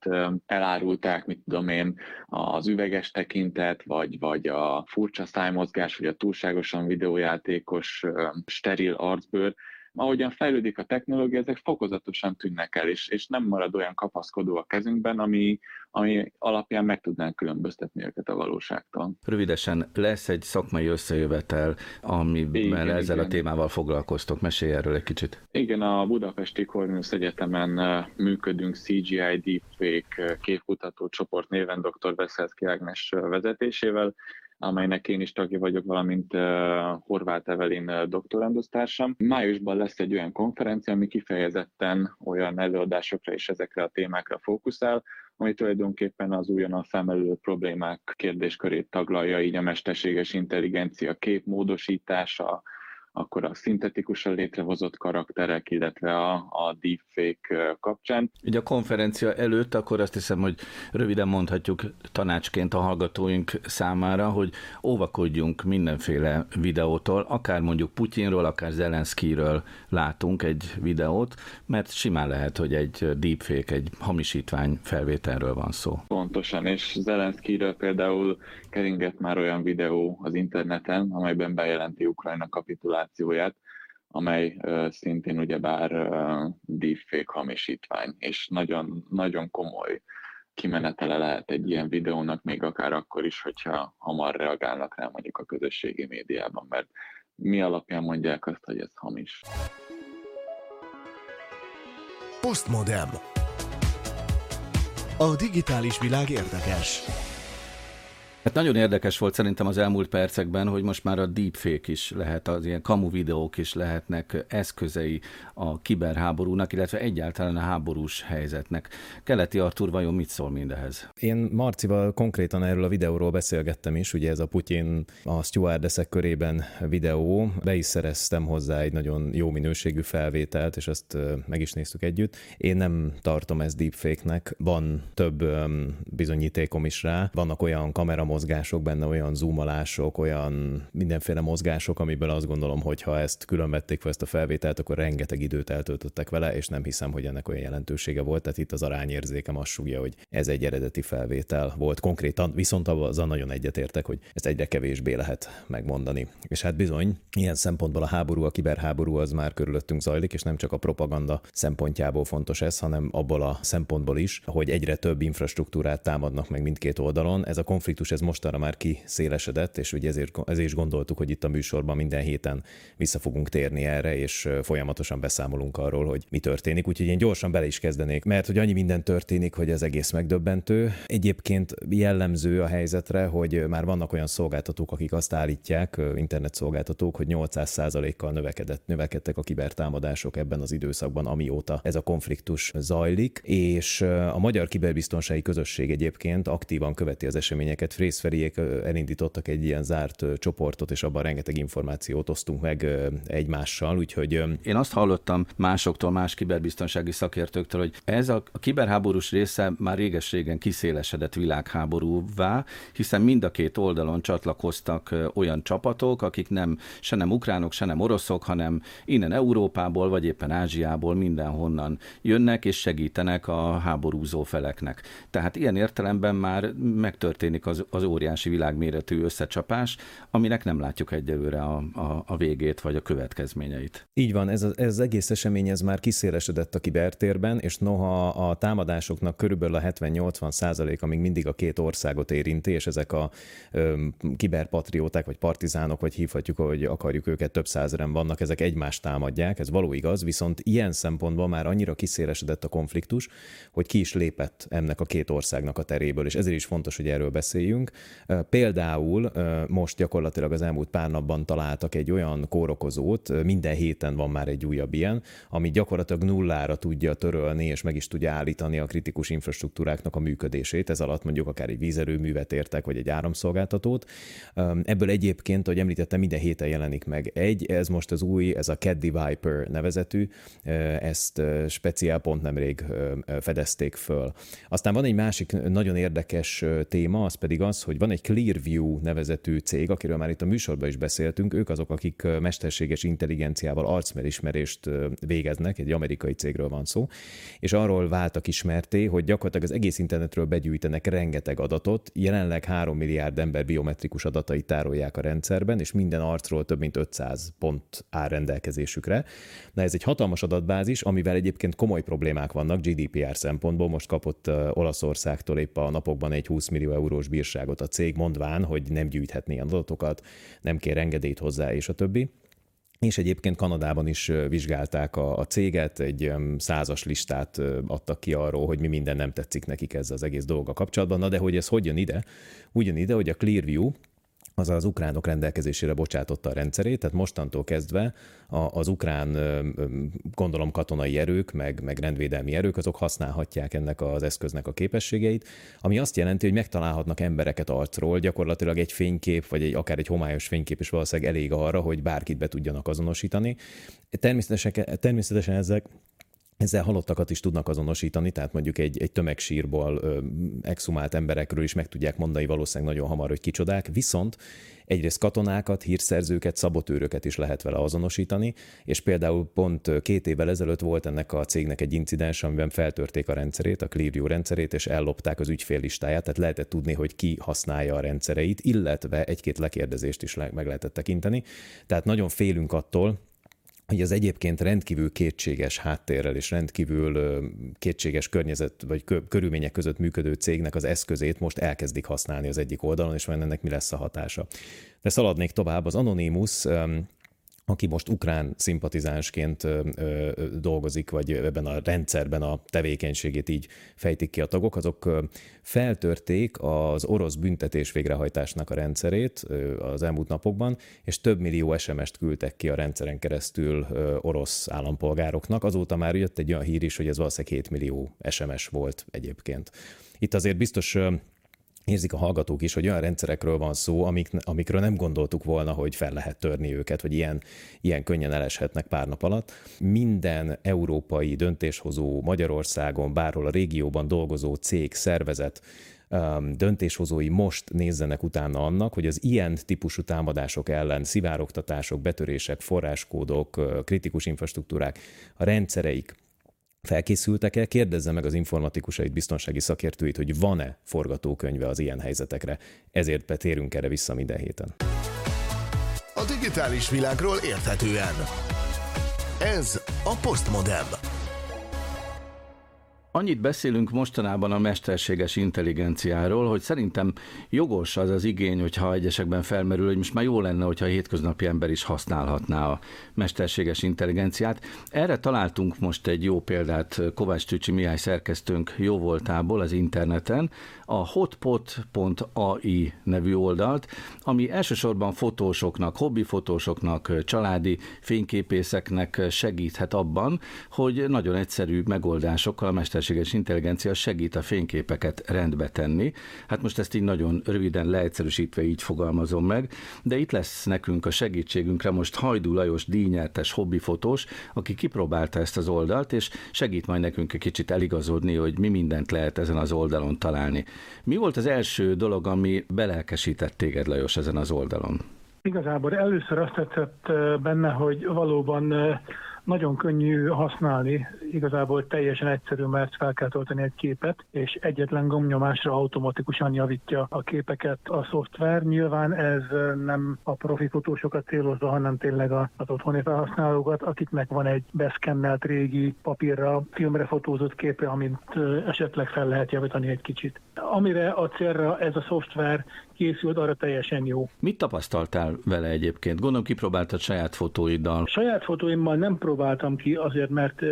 elárulták, mit tudom én, az üveges tekintet, vagy, vagy a furcsa szájmozgás, vagy a túlságosan videójátékos steril arcbőr, ahogyan fejlődik a technológia, ezek fokozatosan tűnnek el, és, és nem marad olyan kapaszkodó a kezünkben, ami, ami alapján meg tudnánk különböztetni őket a valóságtól. Rövidesen lesz egy szakmai összejövetel, amiben igen, ezzel igen. a témával foglalkoztok. Mesélj erről egy kicsit. Igen, a Budapesti Corvinus Egyetemen működünk CGI Deepfake képkutató csoport néven dr. Veszelszki Ágnes vezetésével, amelynek én is tagja vagyok, valamint uh, Horváth Evelin uh, doktorandusztársam. Májusban lesz egy olyan konferencia, ami kifejezetten olyan előadásokra és ezekre a témákra fókuszál, ami tulajdonképpen az újonnan felmerülő problémák kérdéskörét taglalja, így a mesterséges intelligencia képmódosítása, akkor a szintetikusan létrehozott karakterek, illetve a, a deepfake kapcsán. Ugye a konferencia előtt akkor azt hiszem, hogy röviden mondhatjuk tanácsként a hallgatóink számára, hogy óvakodjunk mindenféle videótól, akár mondjuk Putyinról, akár Zelenszkiről látunk egy videót, mert simán lehet, hogy egy deepfake, egy hamisítvány felvételről van szó. Pontosan, és Zelenszkiről például keringett már olyan videó az interneten, amelyben bejelenti Ukrajna kapitulációját, amely szintén ugyebár deepfake hamisítvány, és nagyon, nagyon komoly kimenetele lehet egy ilyen videónak, még akár akkor is, hogyha hamar reagálnak rá mondjuk a közösségi médiában, mert mi alapján mondják azt, hogy ez hamis. Postmodem. A digitális világ érdekes. Hát nagyon érdekes volt szerintem az elmúlt percekben, hogy most már a deepfake is lehet, az ilyen kamu videók is lehetnek eszközei a kiberháborúnak, illetve egyáltalán a háborús helyzetnek. Keleti Artur vajon mit szól mindehez? Én Marcival konkrétan erről a videóról beszélgettem is, ugye ez a Putyin a stewardessek körében videó, be is szereztem hozzá egy nagyon jó minőségű felvételt, és ezt meg is néztük együtt. Én nem tartom ezt deepfake-nek, van több bizonyítékom is rá, vannak olyan kamera mozgások benne, olyan zoomolások, olyan mindenféle mozgások, amiből azt gondolom, hogy ha ezt különvették fel ezt a felvételt, akkor rengeteg időt eltöltöttek vele, és nem hiszem, hogy ennek olyan jelentősége volt. Tehát itt az arányérzékem azt súgja, hogy ez egy eredeti felvétel volt konkrétan, viszont azzal nagyon egyetértek, hogy ezt egyre kevésbé lehet megmondani. És hát bizony, ilyen szempontból a háború, a kiberháború az már körülöttünk zajlik, és nem csak a propaganda szempontjából fontos ez, hanem abból a szempontból is, hogy egyre több infrastruktúrát támadnak meg mindkét oldalon. Ez a konfliktus ez mostanra már kiszélesedett, és ugye ezért, ezért is gondoltuk, hogy itt a műsorban minden héten vissza fogunk térni erre, és folyamatosan beszámolunk arról, hogy mi történik. Úgyhogy én gyorsan bele is kezdenék, mert hogy annyi minden történik, hogy ez egész megdöbbentő. Egyébként jellemző a helyzetre, hogy már vannak olyan szolgáltatók, akik azt állítják, internet szolgáltatók, hogy 800%-kal növekedett, növekedtek a kibertámadások ebben az időszakban, amióta ez a konfliktus zajlik, és a magyar kiberbiztonsági közösség egyébként aktívan követi az eseményeket részferiék elindítottak egy ilyen zárt csoportot, és abban rengeteg információt osztunk meg egymással, úgyhogy... Én azt hallottam másoktól, más kiberbiztonsági szakértőktől, hogy ez a, kiberháborús része már réges-régen kiszélesedett világháborúvá, hiszen mind a két oldalon csatlakoztak olyan csapatok, akik nem se nem ukránok, se nem oroszok, hanem innen Európából, vagy éppen Ázsiából mindenhonnan jönnek és segítenek a háborúzó feleknek. Tehát ilyen értelemben már megtörténik az, az óriási világméretű összecsapás, aminek nem látjuk egyelőre a, a, a végét vagy a következményeit. Így van, ez, ez az egész esemény ez már kiszélesedett a kibertérben, és noha a támadásoknak körülbelül a 70-80 százalék, amíg mindig a két országot érinti, és ezek a ö, kiberpatrióták, vagy partizánok, vagy hívhatjuk, hogy akarjuk őket, több százeren vannak, ezek egymást támadják, ez való igaz, viszont ilyen szempontból már annyira kiszélesedett a konfliktus, hogy ki is lépett ennek a két országnak a teréből, és ezért is fontos, hogy erről beszéljünk. Például most gyakorlatilag az elmúlt pár napban találtak egy olyan kórokozót, minden héten van már egy újabb ilyen, ami gyakorlatilag nullára tudja törölni, és meg is tudja állítani a kritikus infrastruktúráknak a működését. Ez alatt mondjuk akár egy vízerőművet értek, vagy egy áramszolgáltatót. Ebből egyébként, ahogy említettem, minden héten jelenik meg egy, ez most az új, ez a Caddy Viper nevezetű, ezt speciál pont nemrég fedezték föl. Aztán van egy másik nagyon érdekes téma, az pedig az, hogy van egy Clearview nevezetű cég, akiről már itt a műsorban is beszéltünk, ők azok, akik mesterséges intelligenciával arcmerismerést végeznek, egy amerikai cégről van szó, és arról váltak ismerté, hogy gyakorlatilag az egész internetről begyűjtenek rengeteg adatot, jelenleg 3 milliárd ember biometrikus adatait tárolják a rendszerben, és minden arcról több mint 500 pont áll rendelkezésükre. Na ez egy hatalmas adatbázis, amivel egyébként komoly problémák vannak GDPR szempontból. Most kapott Olaszországtól épp a napokban egy 20 millió eurós bírságot a cég, mondván, hogy nem gyűjthetné ilyen adatokat, nem kér engedélyt hozzá, és a többi. És egyébként Kanadában is vizsgálták a, a céget, egy százas listát adtak ki arról, hogy mi minden nem tetszik nekik ezzel az egész dolga kapcsolatban. Na de hogy ez hogy jön ide? Úgy ide, hogy a Clearview, az az ukránok rendelkezésére bocsátotta a rendszerét, tehát mostantól kezdve az ukrán, gondolom katonai erők, meg, meg rendvédelmi erők, azok használhatják ennek az eszköznek a képességeit, ami azt jelenti, hogy megtalálhatnak embereket arcról, gyakorlatilag egy fénykép, vagy egy, akár egy homályos fénykép is valószínűleg elég arra, hogy bárkit be tudjanak azonosítani. Természetesen, természetesen ezek ezzel halottakat is tudnak azonosítani, tehát mondjuk egy, egy tömegsírból ö, exhumált emberekről is meg tudják mondani valószínűleg nagyon hamar, hogy kicsodák, viszont egyrészt katonákat, hírszerzőket, szabotőröket is lehet vele azonosítani, és például pont két évvel ezelőtt volt ennek a cégnek egy incidens, amiben feltörték a rendszerét, a Clearview rendszerét, és ellopták az ügyféllistáját, tehát lehetett tudni, hogy ki használja a rendszereit, illetve egy-két lekérdezést is meg lehetett tekinteni. Tehát nagyon félünk attól, hogy az egyébként rendkívül kétséges háttérrel és rendkívül kétséges környezet vagy körülmények között működő cégnek az eszközét most elkezdik használni az egyik oldalon, és majd ennek mi lesz a hatása. De szaladnék tovább. Az Anonymous aki most ukrán szimpatizánsként dolgozik, vagy ebben a rendszerben a tevékenységét így fejtik ki a tagok, azok feltörték az orosz büntetés végrehajtásnak a rendszerét az elmúlt napokban, és több millió SMS-t küldtek ki a rendszeren keresztül orosz állampolgároknak. Azóta már jött egy olyan hír is, hogy ez valószínűleg 7 millió SMS volt egyébként. Itt azért biztos érzik a hallgatók is, hogy olyan rendszerekről van szó, amik, amikről nem gondoltuk volna, hogy fel lehet törni őket, vagy ilyen, ilyen könnyen eleshetnek pár nap alatt. Minden európai döntéshozó Magyarországon, bárhol a régióban dolgozó cég, szervezet, um, döntéshozói most nézzenek utána annak, hogy az ilyen típusú támadások ellen szivárogtatások, betörések, forráskódok, kritikus infrastruktúrák, a rendszereik felkészültek-e, kérdezze meg az informatikusait, biztonsági szakértőit, hogy van-e forgatókönyve az ilyen helyzetekre. Ezért betérünk erre vissza minden héten. A digitális világról érthetően. Ez a Postmodem. Annyit beszélünk mostanában a mesterséges intelligenciáról, hogy szerintem jogos az az igény, hogyha egyesekben felmerül, hogy most már jó lenne, hogyha a hétköznapi ember is használhatná a mesterséges intelligenciát. Erre találtunk most egy jó példát Kovács Tücsi Mihály szerkesztőnk jó voltából az interneten, a hotpot.ai nevű oldalt, ami elsősorban fotósoknak, hobbi fotósoknak, családi fényképészeknek segíthet abban, hogy nagyon egyszerű megoldásokkal a mesterséges mesterséges intelligencia segít a fényképeket rendbe tenni. Hát most ezt így nagyon röviden leegyszerűsítve így fogalmazom meg, de itt lesz nekünk a segítségünkre most Hajdú Lajos díjnyertes hobbifotós, aki kipróbálta ezt az oldalt, és segít majd nekünk egy kicsit eligazodni, hogy mi mindent lehet ezen az oldalon találni. Mi volt az első dolog, ami belelkesített téged, Lajos, ezen az oldalon? Igazából először azt tetszett benne, hogy valóban nagyon könnyű használni, igazából teljesen egyszerű, mert fel kell tölteni egy képet, és egyetlen gomnyomásra automatikusan javítja a képeket a szoftver. Nyilván ez nem a profi fotósokat célozza, hanem tényleg az otthoni felhasználókat, akiknek van egy beszkennelt régi papírra, filmre fotózott képe, amit esetleg fel lehet javítani egy kicsit. Amire a célra ez a szoftver készült, arra teljesen jó. Mit tapasztaltál vele egyébként? Gondolom kipróbáltad saját fotóiddal. Saját fotóimmal nem próbáltam ki, azért mert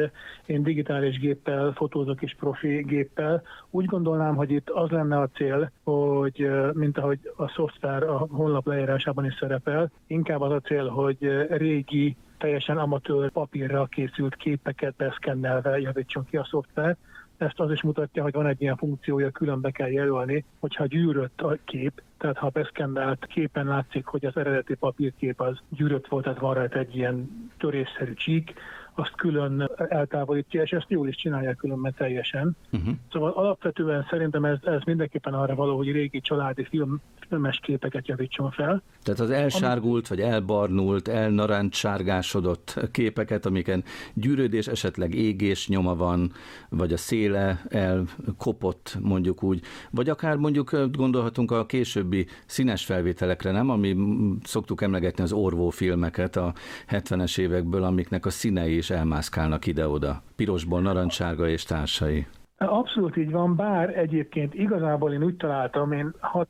én digitális géppel fotózok és profi géppel. Úgy gondolnám, hogy itt az lenne a cél, hogy mint ahogy a szoftver a honlap leírásában is szerepel, inkább az a cél, hogy régi teljesen amatőr papírra készült képeket beszkennelve javítson ki a szoftver, ezt az is mutatja, hogy van egy ilyen funkciója, külön be kell jelölni, hogyha gyűrött a kép, tehát ha beszkennelt képen látszik, hogy az eredeti papírkép az gyűrött volt, tehát van rajta egy ilyen törésszerű csík, azt külön eltávolítja, és ezt jól is csinálják különben teljesen. Uh-huh. Szóval alapvetően szerintem ez, ez mindenképpen arra való, hogy régi családi film, filmes képeket javítson fel. Tehát az elsárgult, vagy elbarnult, elnarancssárgásodott képeket, amiken gyűrődés, esetleg égés nyoma van, vagy a széle elkopott, mondjuk úgy, vagy akár mondjuk gondolhatunk a későbbi színes felvételekre, nem? Ami szoktuk emlegetni az orvó filmeket a 70-es évekből, amiknek a színei is elmászkálnak ide-oda. Pirosból narancssárga és társai. Abszolút így van, bár egyébként igazából én úgy találtam, én hat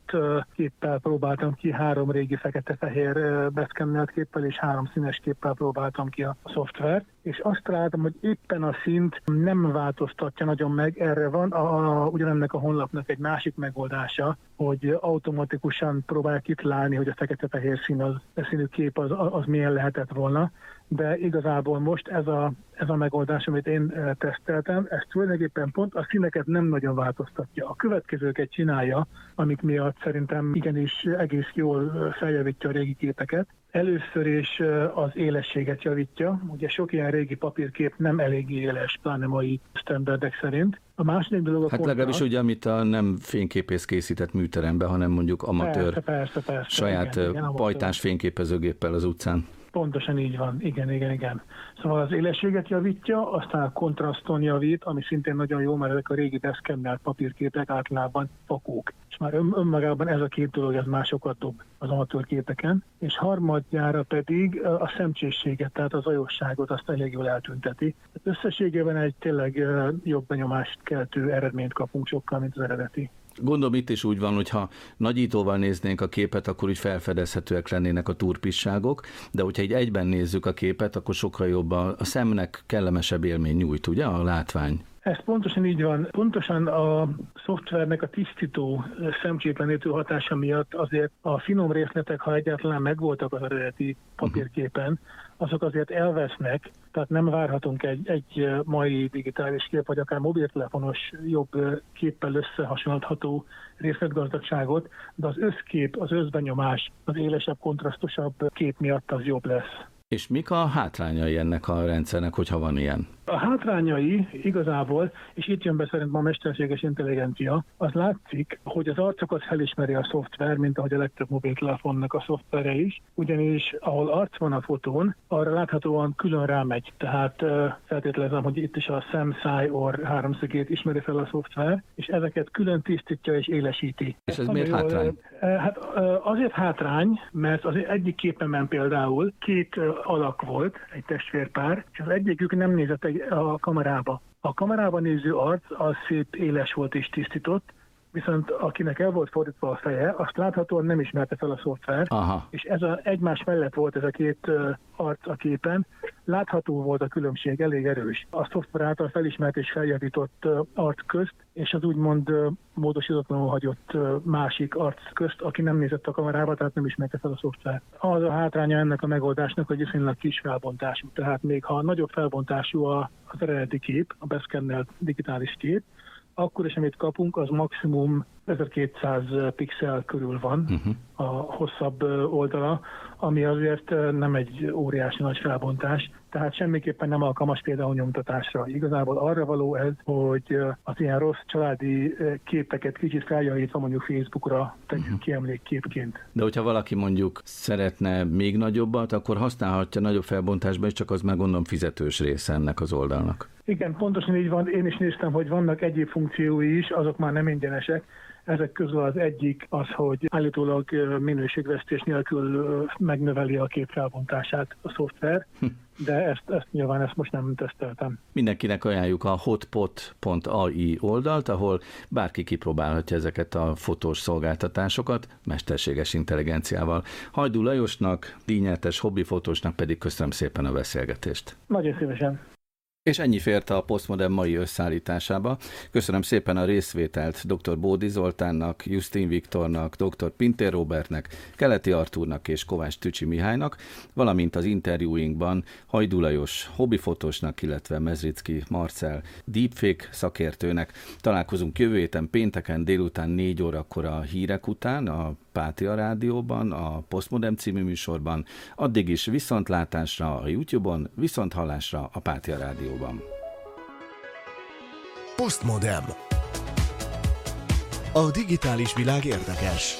képpel próbáltam ki, három régi fekete-fehér beszkennelt képpel és három színes képpel próbáltam ki a szoftvert, és azt találtam, hogy éppen a szint nem változtatja nagyon meg, erre van a, a, ugyanennek a honlapnak egy másik megoldása, hogy automatikusan próbál kitalálni, hogy a fekete-fehér szín az, a színű kép az, az milyen lehetett volna, de igazából most ez a, ez a megoldás, amit én eh, teszteltem, ez tulajdonképpen pont a színeket nem nagyon változtatja. A következőket csinálja, amik miatt szerintem igenis egész jól eh, feljavítja a régi képeket. Először is az élességet javítja. Ugye sok ilyen régi papírkép nem elég éles, pláne mai standardek szerint. A második dolog a Hát legalábbis ugye, amit a nem fényképész készített műterembe, hanem mondjuk amatőr persze, persze, persze, saját igen, igen, pajtás fényképezőgéppel az utcán. Pontosan így van, igen, igen, igen. Szóval az élességet javítja, aztán a kontraszton javít, ami szintén nagyon jó, mert ezek a régi deszkennelt papírképek általában fakók. És már ön, önmagában ez a két dolog, ez másokat dob az amatőr képeken. És harmadjára pedig a szemcsészséget, tehát az ajosságot azt elég jól eltünteti. Összességében egy tényleg jobb benyomást keltő eredményt kapunk sokkal, mint az eredeti. Gondolom itt is úgy van, hogy ha nagyítóval néznénk a képet, akkor úgy felfedezhetőek lennének a turpisságok, de hogyha egy egyben nézzük a képet, akkor sokkal jobb a, a szemnek kellemesebb élmény nyújt, ugye, a látvány? Ez pontosan így van. Pontosan a szoftvernek a tisztító, szemcséplenítő hatása miatt azért a finom részletek, ha egyáltalán megvoltak az eredeti papírképen, azok azért elvesznek, tehát nem várhatunk egy, egy mai digitális kép, vagy akár mobiltelefonos jobb képpel összehasonlítható részletgazdagságot, de az összkép, az összbenyomás, az élesebb, kontrasztosabb kép miatt az jobb lesz. És mik a hátrányai ennek a rendszernek, hogyha van ilyen? A hátrányai igazából, és itt jön be szerintem a mesterséges intelligencia, az látszik, hogy az arcokat felismeri a szoftver, mint ahogy a legtöbb mobiltelefonnak a szoftvere is, ugyanis ahol arc van a fotón, arra láthatóan külön rámegy. Tehát feltételezem, hogy itt is a szem, száj, or háromszögét ismeri fel a szoftver, és ezeket külön tisztítja és élesíti. És ez miért hátrány? Hát azért hátrány, mert az egyik képemen például két alak volt, egy testvérpár, és az egyikük nem nézett a kamerába. A kamerában néző arc az szép éles volt és tisztított, viszont akinek el volt fordítva a feje, azt láthatóan nem ismerte fel a szoftver, Aha. és ez a, egymás mellett volt ez a két arc a képen, látható volt a különbség, elég erős. A szoftver által felismert és feljavított arc közt, és az úgymond módosítatlanul hagyott másik arc közt, aki nem nézett a kamerába, tehát nem ismerte fel a szoftver. Az a hátránya ennek a megoldásnak, hogy viszonylag kis felbontású. Tehát még ha nagyobb felbontású a, az eredeti kép, a beszkennelt digitális kép, akkor is, amit kapunk, az maximum 1200 pixel körül van uh-huh. a hosszabb oldala, ami azért nem egy óriási nagy felbontás, tehát semmiképpen nem alkalmas például nyomtatásra. Igazából arra való ez, hogy az ilyen rossz családi képeket kicsit feljavítva mondjuk Facebookra tegyük uh-huh. ki emlékképként. De hogyha valaki mondjuk szeretne még nagyobbat, akkor használhatja nagyobb felbontásban, és csak az már gondolom fizetős része ennek az oldalnak. Igen, pontosan így van. Én is néztem, hogy vannak egyéb funkciói is, azok már nem ingyenesek. Ezek közül az egyik az, hogy állítólag minőségvesztés nélkül megnöveli a kép felbontását a szoftver, hm. de ezt, ezt nyilván ezt most nem teszteltem. Mindenkinek ajánljuk a hotpot.ai oldalt, ahol bárki kipróbálhatja ezeket a fotós szolgáltatásokat mesterséges intelligenciával. Hajdú Lajosnak, díjnyertes hobbifotósnak pedig köszönöm szépen a beszélgetést. Nagyon szívesen. És ennyi férte a Postmodern mai összeállításába. Köszönöm szépen a részvételt dr. Bódi Zoltánnak, Justin Viktornak, dr. Pintér Robertnek, Keleti Artúrnak és Kovács Tücsi Mihálynak, valamint az interjúinkban Hajdú Lajos hobbifotósnak, illetve Mezricki Marcel deepfake szakértőnek. Találkozunk jövő héten pénteken délután 4 órakor a hírek után, a Pátia Rádióban, a Postmodem című műsorban, addig is viszontlátásra a YouTube-on, viszonthallásra a Pátia Rádióban. Postmodem. A digitális világ érdekes.